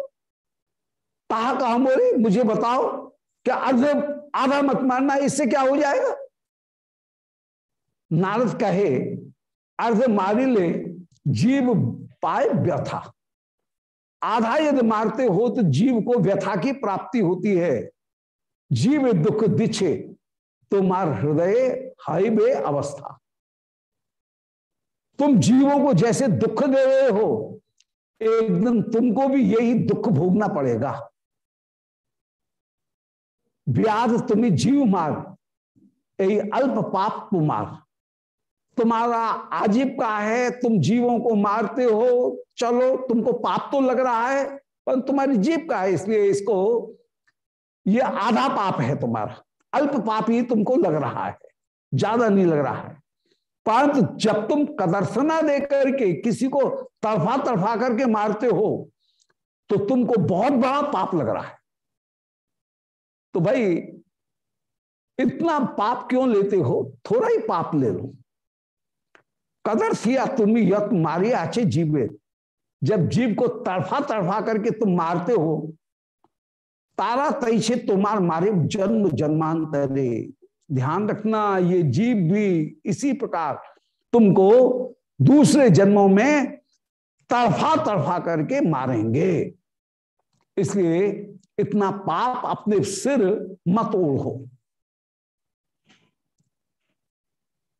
कहा कहा मोरी? मुझे बताओ। क्या अर्ध आधा मत मारना इससे क्या हो जाएगा? नारद कहे, अर्ध मारी ले, जीव पाए व्यथा। आधा यदि मारते हो तो जीव को व्यथा की प्राप्ति होती है। जीव दुख दिछे तो मार हृदय हाईवे अवस्था। तुम जीवों को जैसे दुख दे रहे हो, एक दिन तुमको भी यही दुख भोगना पड़ेगा। व्याध तुम्हें जीव मार यही अल्प पाप मार। तुम्हारा आजीविका है, तुम जीवों को मारते हो, चलो, तुमको पाप तो लग रहा है, पर तुम्हारी जीव का है, इसलिए इसको, ये आधा पाप है तुम्हारा। अल्प पाप ही तुमको लग रहा है, ज़्यादा नहीं लग रहा है। परंतु जब तुम कदर्शना दे करके किसी को तरफा तरफा करके मारते हो तो तुमको बहुत बड़ा पाप लग रहा है। तो भाई, इतना पाप क्यों लेते हो? थोड़ा ही पाप ले लो। कदर सिया तुम यत मारी आचे जीवे जब जीव को तड़फा तड़फा करके तुम मारते हो, तारा तैसे तुम्हार मारे जन्म जन्मांतरे। ध्यान रखना, ये जीव भी इसी प्रकार तुमको दूसरे जन्मों में तड़फा तड़फा करके मारेंगे। इसलिए इतना पाप अपने सिर मत ओढ़ो।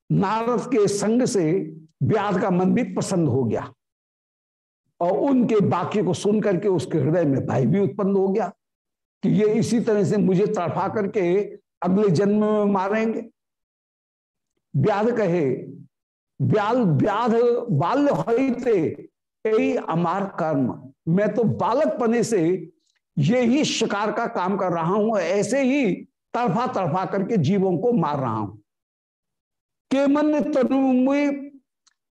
नारद के संग से व्याध का मन भी प्रसन्न हो गया और उनके वाक्य को सुन करके उसके हृदय में भय भी उत्पन्न हो गया कि ये इसी तरह से मुझे तड़फा करके अगले जन्म में मारेंगे। व्याध कहे, ब्याल व्याध बाल्य होते अमार कर्म। मैं तो बालक पने से यही शिकार का काम कर रहा हूँ ऐसे ही तरफा तरफा करके जीवों को मार रहा हूँ। के मन तनुमुई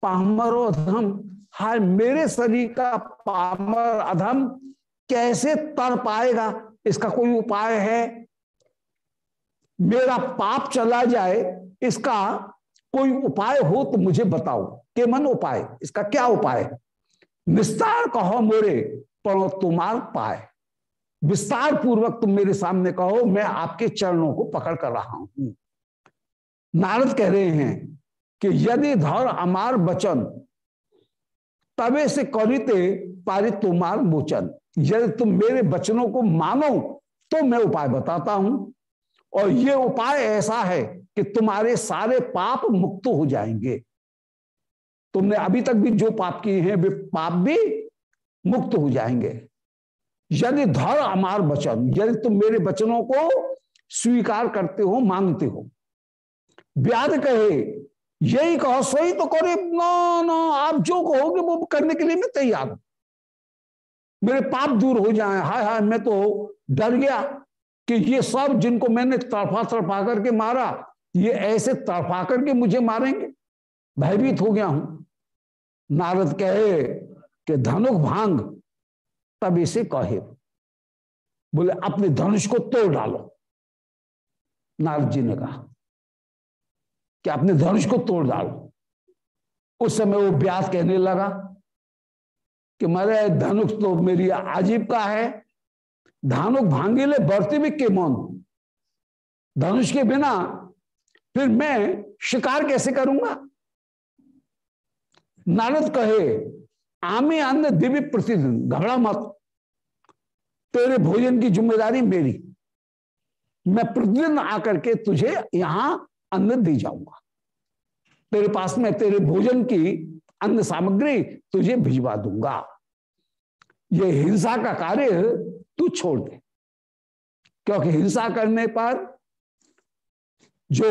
पामरो अधम हाय मेरे शरीर का पामर अधम कैसे तर पाएगा? इसका कोई उपाय है? मेरा पाप चला जाए, इसका कोई उपाय हो तो मुझे बताओ। के मन उपाय? इसका क्या उपाय? है विस्तार कहो मोरे पढ़ो तुम्हार पाए विस्तार पूर्वक तुम मेरे सामने कहो, मैं आपके चरणों को पकड़ कर रहा हूँ। नारद कह रहे हैं कि यदि धर अमार बचन, तबे से करिते पारि तुम्हार मोचन। यदि तुम मेरे बचनों को मानो तो मैं उपाय बताता हूँ। और ये उपाय ऐसा है कि तुम्हारे सारे पाप मुक्त हो जाएँगे। तुमने अभी तक भी जो पाप किए हैं, वे पाप भी मुक्त हो जाएँगे। यदि धर अमार वचन यदि तुम मेरे वचनों को स्वीकार करते हो, मानते हो। व्याध कहे, यही कहो सोई तो करे। ना ना, आप जो कहोगे वो करने के लिए मैं तैयार हूँ। मेरे पाप दूर हो जाए। हाय हाय, मैं तो डर गया कि ये सब जिनको मैंने तड़फा तड़फा करके मारा, ये ऐसे तड़फा करके मुझे मारेंगे। भयभीत हो गया हूँ। नारद कहे कि धनुक भाँग तब इसे कहे। बोले, अपने धनुष को तोड़ डालो। नारद जी ने कहा, कि अपने धनुष को तोड़ डालो। उस समय वो ब्यास कहने लगा कि मेरे धनुष तो मेरी आजीविका है। धानुक भांगीले बढ़ती भी के मौन धनुष के बिना फिर मैं शिकार कैसे करूँगा? नारद कहे आमी अन्न दिव्य प्रतिदिन घबरा मत। तेरे भोजन की ज़िम्मेदारी मेरी। मैं प्रतिदिन आकर के तुझे यहाँ अन्न दे जाऊँगा। तेरे पास में तेरे भोजन की अन्न सामग्री तुझे भिजवा दूँगा। ये हिंसा का कार्य तू छोड़ दे। क्योंकि हिंसा करने पर जो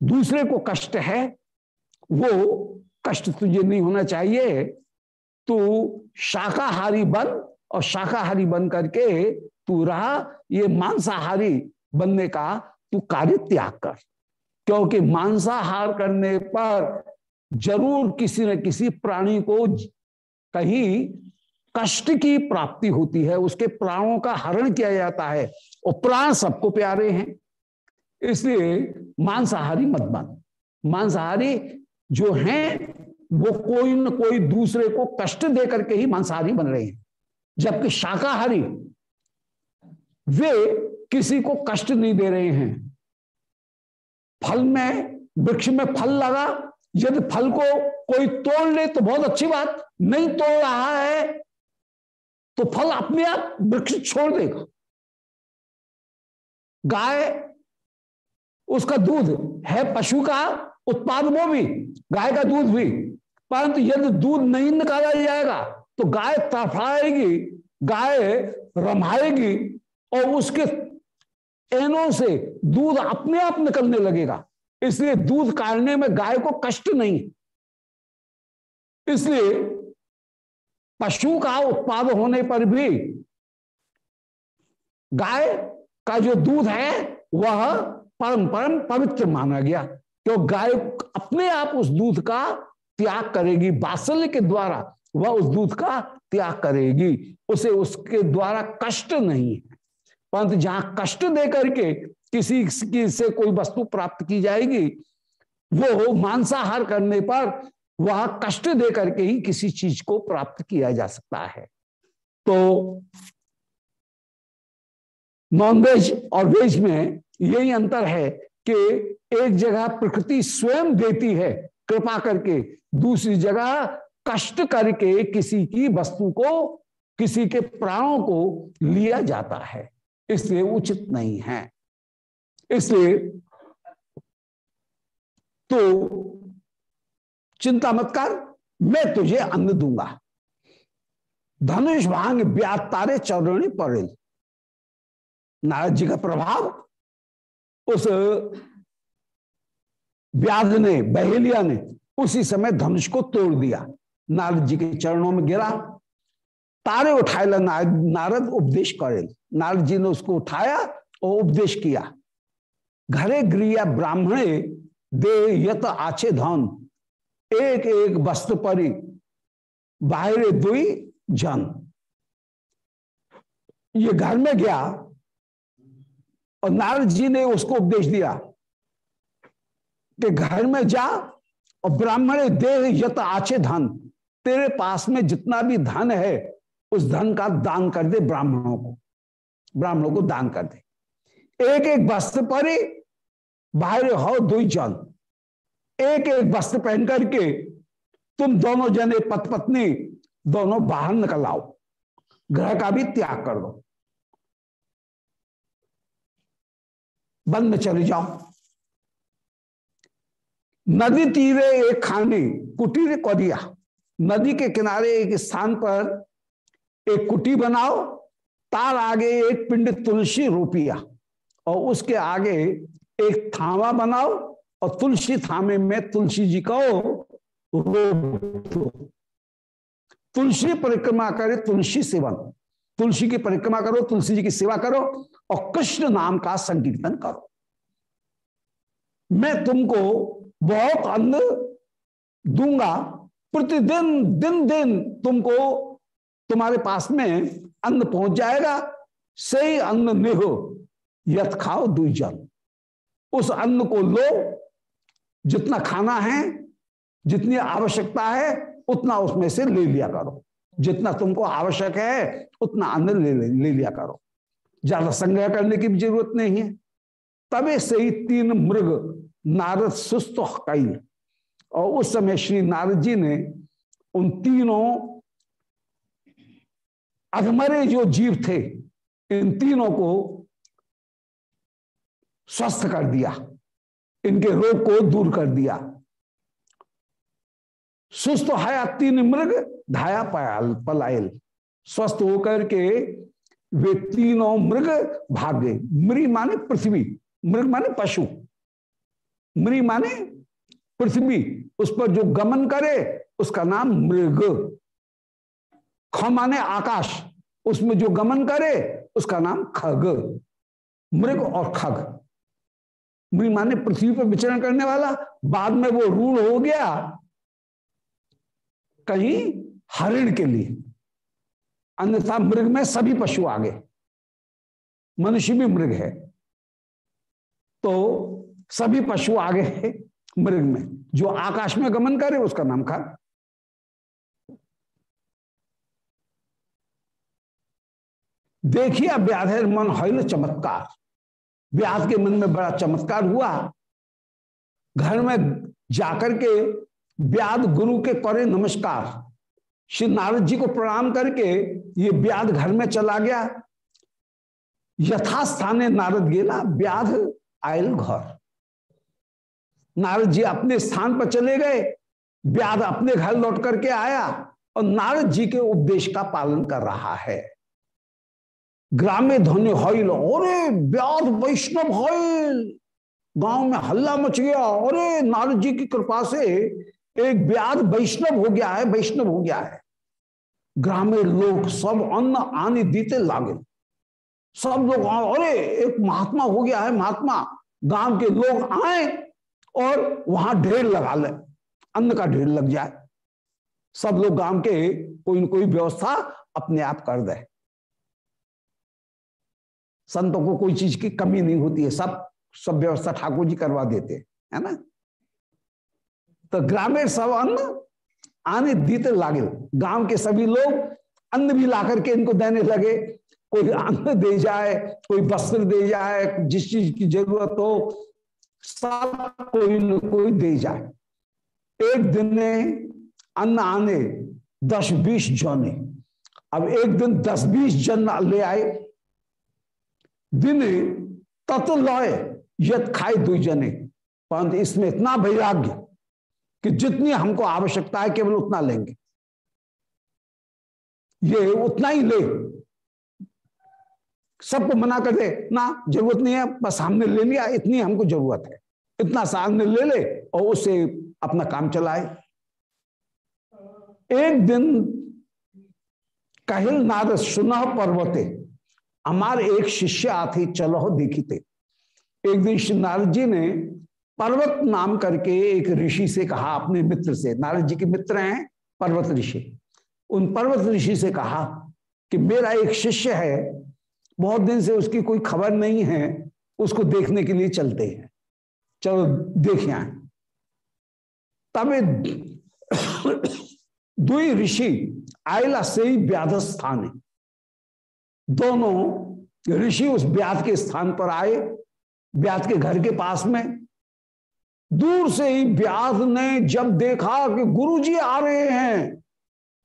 दूसरे को कष्ट है, वो कष्ट तुझे नहीं होना चाहिए, तू शाकाहारी बन और शाकाहारी बन करके तू रहा, ये मांसाहारी बनने का तू कार्य त्याग कर। क्योंकि मांसाहार करने पर ज़रूर किसी न किसी प्राणी को कहीं कष्ट की प्राप्ति होती है, उसके प्राणों का हरण किया जाता है और प्राण सबको प्यारे हैं। इसलिए मांसाहारी मत बन। मांसाहारी जो हैं, वो कोई न कोई दूसरे को कष्ट दे करके ही मांसाहारी बन रहे हैं। जबकि शाकाहारी, वे किसी को कष्ट नहीं दे रहे हैं। फल में, वृक्ष में फल लगा, यदि फल को कोई तोड़ ले तो बहुत अच्छी बात, नहीं तोड़ रहा है तो फल अपने आप वृक्ष छोड़ देगा। गाय, उसका दूध है पशु का उत्पाद वो भी, गाय का दूध भी। परंतु यदि दूध नहीं निकाला जाएगा तो गाय तड़फड़ाएगी गाय रमाएगी और उसके एनों से दूध अपने आप निकलने लगेगा। इसलिए दूध काटने में गाय को कष्ट नहीं इसलिए पशु का उत्पाद होने पर भी गाय का जो दूध है, वह परम परम पवित्र माना गया। क्यों गाय अपने आप उस दूध का त्याग करेगी? बासल्य के द्वारा वह उस दूध का त्याग करेगी। उसे उसके द्वारा कष्ट नहीं है। परंतु जहाँ कष्ट दे करके किसी की से कोई वस्तु प्राप्त की जाएगी, वो मांसाहार करने पर वह कष्ट दे करके ही किसी चीज़ को प्राप्त किया जा सकता है। तो नॉन वेज और वेज में यही अंतर है कि एक जगह प्रकृति स्वयं देती है, कृपा करके। दूसरी जगह कष्ट करके किसी की वस्तु को, किसी के प्राणों को लिया जाता है। इसलिए उचित नहीं है। इसलिए तो चिंता मत कर, मैं तुझे अन्न दूँगा। धनुष भाँग ब्यात तारे चौरणी पड़े। नारद जी का प्रभाव उस व्याध ने, बहेलिया ने, उसी समय धनुष को तोड़ दिया। नारद जी के चरणों में गिरा। तारे उठाए नारद उपदेश करे नारद जी ने उसको उठाया और उपदेश किया। घरे गृह ब्राह्मणे दे यत आचे धन। एक एक वस्त्र परि, बाहर दुई जन। ये घर में गया और नारद जी ने उसको उपदेश दिया। कि घर में जा और ब्राह्मण देह यत आचे धन, तेरे पास में जितना भी धन है, उस धन का दान कर दे ब्राह्मणों को। ब्राह्मणों को दान कर दे। एक एक वस्त्र पर बाहर हो दो जन। एक एक वस्त्र पहन करके तुम दोनों जने पत पत्नी दोनों बाहर निकल आओ। ग्रह का भी त्याग कर दो। बंद में चले जाओ। नदी तीरे एक खाने, कुटीर कोरिया। नदी के किनारे एक स्थान पर एक कुटी बनाओ, तार आगे एक पिंड तुलसी रोपिया, और उसके आगे एक थावा बनाओ, और तुलसी थामे में तुलसी जी को तुलसी परिक्रमा करे, तुलसी सेवन। तुलसी की परिक्रमा करो, तुलसी जी की सेवा करो, और कृष्ण नाम का संकीर्तन करो। मैं तुमको बहुत अन्न दूँगा प्रतिदिन दिन दिन तुमको तुम्हारे पास में अन्न पहुँच जाएगा। सही अन्न निह यथ खाओ दुजन उस अन्न को लो जितना खाना है जितनी आवश्यकता है उतना उसमें से ले लिया करो। जितना तुमको आवश्यक है उतना अन्न ले, ले, ले लिया करो। ज़्यादा संग्रह करने की भी ज़रूरत नहीं है। तभी से ही तीन मृग नारद सुस्त कई। और उस समय श्री नारद जी ने उन तीनों अधमरे जो जीव थे, इन तीनों को स्वस्थ कर दिया। इनके रोग को दूर कर दिया। सुस्त हया तीन मृग, धाया पयाल, पलायल। स्वस्थ होकर के वे तीनों मृग भाग गए। मृग माने पृथ्वी, मृग माने पशु। मृग माने पृथ्वी, उस पर जो गमन करे, उसका नाम मृग। ख माने आकाश, उसमें जो गमन करे, उसका नाम खग। मृग और खग। मृग माने पृथ्वी पर विचरण करने वाला, बाद में वो रूढ़ हो गया कहीं हरिण के लिए। अन्यथा मृग में सभी पशु आ गए। मनुष्य भी मृग है। तो सभी पशु आ गए मृग में। जो आकाश में गमन करे, उसका नाम खग देखिए व्याधेर मन हईल चमत्कार। व्याध के मन में बड़ा चमत्कार हुआ। घर में जाकर के व्याध गुरु के करे नमस्कार। श्री नारद जी को प्रणाम करके ये व्याध घर में चला गया। यथास्थाने नारद गेला, व्याध आयल घर। नारद जी अपने स्थान पर चले गए। व्याध अपने घर लौट करके आया और नारद जी के उपदेश का पालन कर रहा है। ग्रामे ध्वनि हईल अरे व्याध वैष्णव हईल गाँव में हल्ला मच गया। अरे नारद जी की कृपा से एक ब्याज वैष्णव हो गया है, वैष्णव हो गया है। ग्रामीण लोग सब अन्न आने दीते लागे। सब लोग, अरे, एक महात्मा हो गया है, महात्मा। गाँव के लोग आए और वहाँ ढेर लगा ले, अन्न का ढेर लग जाए। सब लोग गाँव के कोई न कोई व्यवस्था अपने आप कर दे। संतों को कोई चीज़ की कमी नहीं होती है, सब सब व्यवस्था ठाकुर जी करवा देते है ना? तो ग्रामीण सब अन्न आने दीते लागे। गाँव के सभी लोग अन्न भी ला करके इनको देने लगे। कोई अन्न दे जाए, कोई वस्त्र दे जाए, जिस चीज़ की ज़रूरत हो सब कोई न कोई दे जाए। एक दिन में अन्न आने, दस बीस जने। अब एक दिन दस बीस जन ले आए। दिन तत् लय यद खाए दो जने। परंतु इसमें इतना वैराग्य कि जितनी हमको आवश्यकता है केवल उतना लेंगे। ये उतना ही ले। सबको मना कर दे, ना, ज़रूरत नहीं है, बस हमने ले लिया, इतनी हमको ज़रूरत है। इतना सामने ले ले और उससे अपना काम चलाए। एक दिन कहिल नाद सुनह पर्वते हमारे एक शिष्य आते चलो देखी थे एक दिन श्री नारद जी ने पर्वत नाम करके एक ऋषि से कहा, अपने मित्र से, नारद जी के मित्र हैं, पर्वत ऋषि। उन पर्वत ऋषि से कहा कि मेरा एक शिष्य है बहुत दिन से उसकी कोई खबर नहीं है, उसको देखने के लिए चलते हैं। चलो देख आए तब दुई ऋषि आयला से ही व्याध स्थान है। दोनों ऋषि उस व्याध के स्थान पर आए, व्याध के घर के पास में। दूर से ही व्याध ने जब देखा कि गुरुजी आ रहे हैं,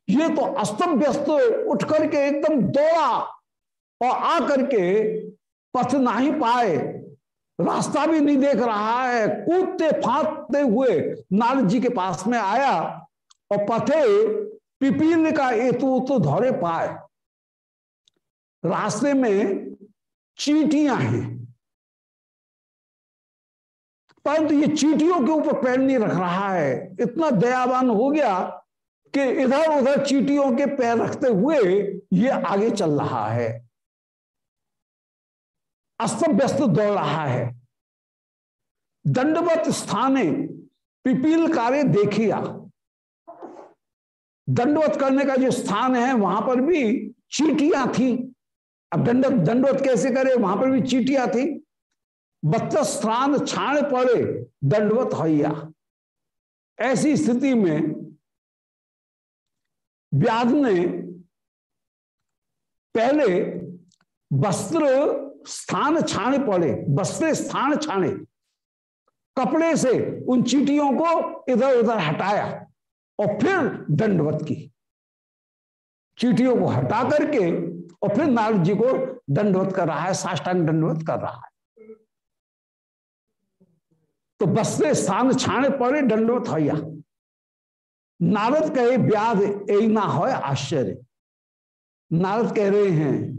ये तो अस्त व्यस्त उठ करके एकदम दौड़ा। और आकर के पथ ना ही पाए। रास्ता भी नहीं देख रहा है। कूदते फांदते हुए नारद जी के पास में आया और पथे पिपील का एतु तो धौरे पाए। रास्ते में चीटियाँ हैं। परंतु ये चीटियों के ऊपर पैर नहीं रख रहा है। इतना दयावान हो गया कि इधर उधर चीटियों के पैर रखते हुए ये आगे चल रहा है। अस्त व्यस्त दौड़ रहा है। दंडवत स्थाने पिपील कार्य देखिया। दंडवत करने का जो स्थान है, वहाँ पर भी चीटियाँ थी। अब दंड दंडवत कैसे करे, वहाँ पर भी चीटियाँ थी। बत्तीस स्थान छाण पड़े, दंडवत हैया ऐसी स्थिति में व्याध ने पहले वस्त्र स्थान छाने पड़े वस्त्र स्थान छाने। कपड़े से उन चीटियों को इधर उधर हटाया और फिर दंडवत की। चीटियों को हटा करके और फिर नारद जी को दंडवत कर रहा है, साष्टांग दंडवत कर रहा है। तो बसते स्थान छाने पड़े, दंडवत हैया। नारद कहे ब्याध ना हो आश्चर्य। नारद कह रहे हैं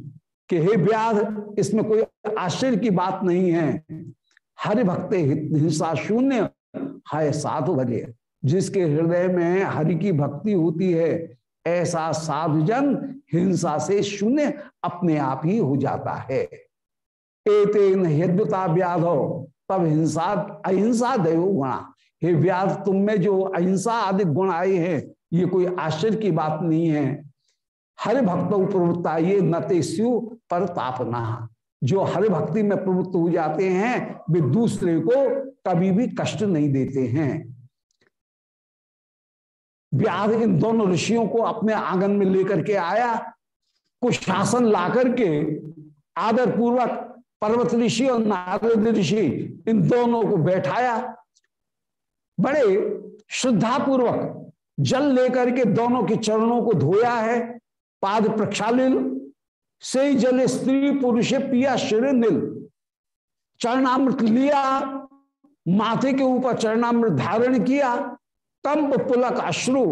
कि हे ब्याध, इसमें कोई आश्चर्य की बात नहीं है। हरि भक्त हिंसा शून्य, हाय साधु भजे। जिसके हृदय में हरि की भक्ति होती है, ऐसा साधुजन हिंसा से शून्य अपने आप ही हो जाता है। एतेन व्याधो तब हिंसा, अहिंसा देव गुणा। हे व्याध तुम में जो अहिंसा आदि गुण आए हैं, ये कोई आश्चर्य की बात नहीं है। हरि भक्त प्रवृत्ता ये नते स्यु पर तापना जो हरि भक्ति में प्रवृत्त हो जाते हैं, वे दूसरे को कभी भी कष्ट नहीं देते हैं। व्याध इन दोनों ऋषियों को अपने आँगन में लेकर के आया। कुछ शासन ला करके आदर पूर्वक पर्वत ऋषि और नारद ऋषि इन दोनों को बैठाया। बड़े श्रद्धापूर्वक जल लेकर के दोनों के चरणों को धोया है। पाद प्रक्षालिल से जल स्त्री पुरुष पिया शिर नील चरणामृत लिया, माथे के ऊपर चरणामृत धारण किया कंप पुलक अश्रु।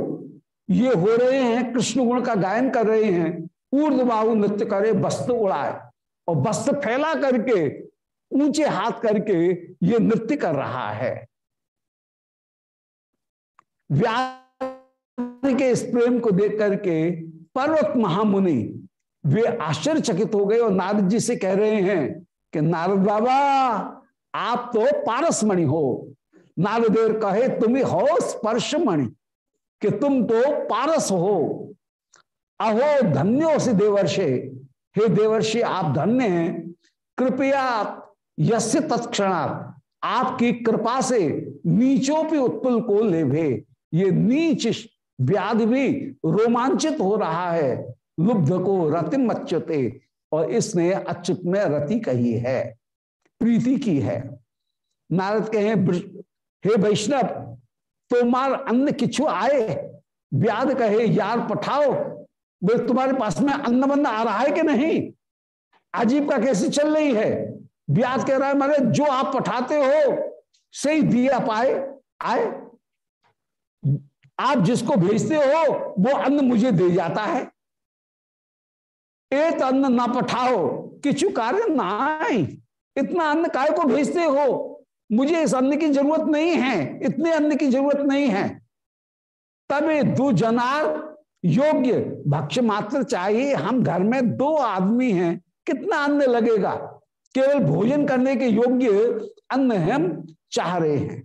ये हो रहे हैं, कृष्ण गुण का गायन कर रहे हैं ऊर्द बाहु नृत्य करे, वस्त्र उड़ाए। और वस्त्र फैला करके, ऊँचे हाथ करके ये नृत्य कर रहा है। व्यास के इस प्रेम को देख करके पर्वत महामुनि वे आश्चर्यचकित हो गए और नारद जी से कह रहे हैं कि, नारद बाबा, आप तो पारसमणि हो। नारदेव कहे तुम हो स्पर्शमणि, कि तुम तो पारस हो। अहो, धन्यो से देवर्षे। हे देवर्षि, आप धन्य हैं। कृपया यस्य तत्क्षणात आपकी कृपा से नीचों पे उत्पल को लेभे। ये नीच व्याध भी रोमांचित हो रहा है। लुब्ध को रतिम मच्चते और इसने अच्युत में रति कही है, प्रीति की है। नारद कहे हे वैष्णव, तुम्हार अन्न किच्छु आए? व्याध कहे, यार पठाओ, बोले, तुम्हारे पास में अन्न बंद आ रहा है कि नहीं? अजीब का कैसी चल रही है? व्याज कह रहा है, मारे, जो आप पठाते हो, सही दिया पाए आए। आप जिसको भेजते हो, वो अन्न मुझे दे जाता है। एक अन्न ना पठाओ, किचु कार्य ना इतना अन्न काय को भेजते हो? मुझे इस अन्न की ज़रूरत नहीं है, इतने अन्न की ज़रूरत नहीं है। तब दो जनार योग्य, भक्ष्य मात्र चाहिए। हम घर में दो आदमी हैं, कितना अन्न लगेगा? केवल भोजन करने के योग्य अन्न हम चाह रहे हैं।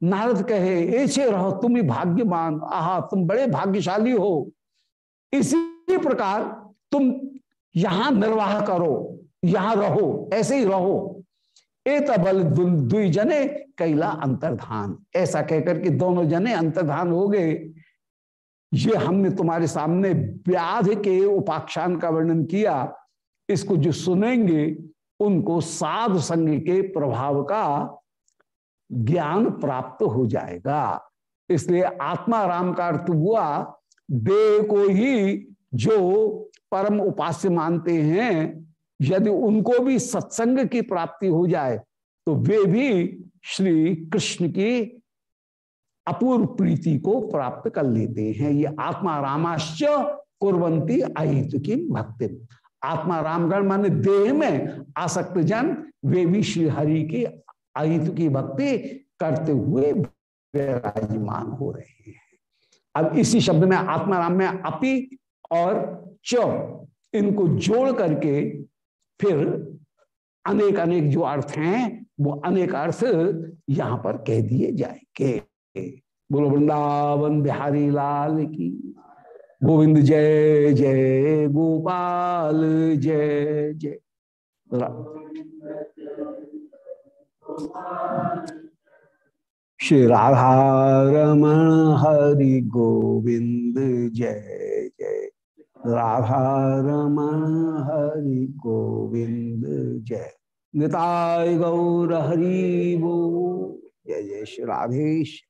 नारद कहे, ऐसे रहो, तुम ही भाग्यमान आहा, तुम बड़े भाग्यशाली हो। इसी प्रकार तुम यहाँ निर्वाह करो, यहाँ रहो, ऐसे ही रहो। एक बल दुई जने कैला अंतर्धान। ऐसा कहकर के दोनों जने अंतर्धान हो गए। ये हमने तुम्हारे सामने व्याध के उपाख्यान का वर्णन किया। इसको जो सुनेंगे, उनको साध संग के प्रभाव का ज्ञान प्राप्त हो जाएगा। इसलिए आत्मा राम का अर्थ हुआ देह को ही जो परम उपास्य मानते हैं, यदि उनको भी सत्संग की प्राप्ति हो जाए तो वे भी श्री कृष्ण की अपूर्व प्रीति को प्राप्त कर लेते हैं। ये आत्मा रामाश्च कुरंती अहित की भक्ति। आत्मा रामगण माने देह में आसक्त जन, वे भी श्री हरि की अहित की भक्ति करते हुए विराजमान हो रहे हैं। अब इसी शब्द में आत्मा राम में अपि और च इनको जोड़ करके फिर अनेक अनेक जो अर्थ हैं, वो अनेक अर्थ यहाँ पर कह दिए जाएँगे। बोलो, वृंदावन बिहारी लाल की गोविंद जय जय गोपाल, जय जय। श्री राधा रमण हरि गोविंद जय जय। राधा रमण हरि गोविंद जय। निताय गौर हरि वो जय जय श्री राधेश।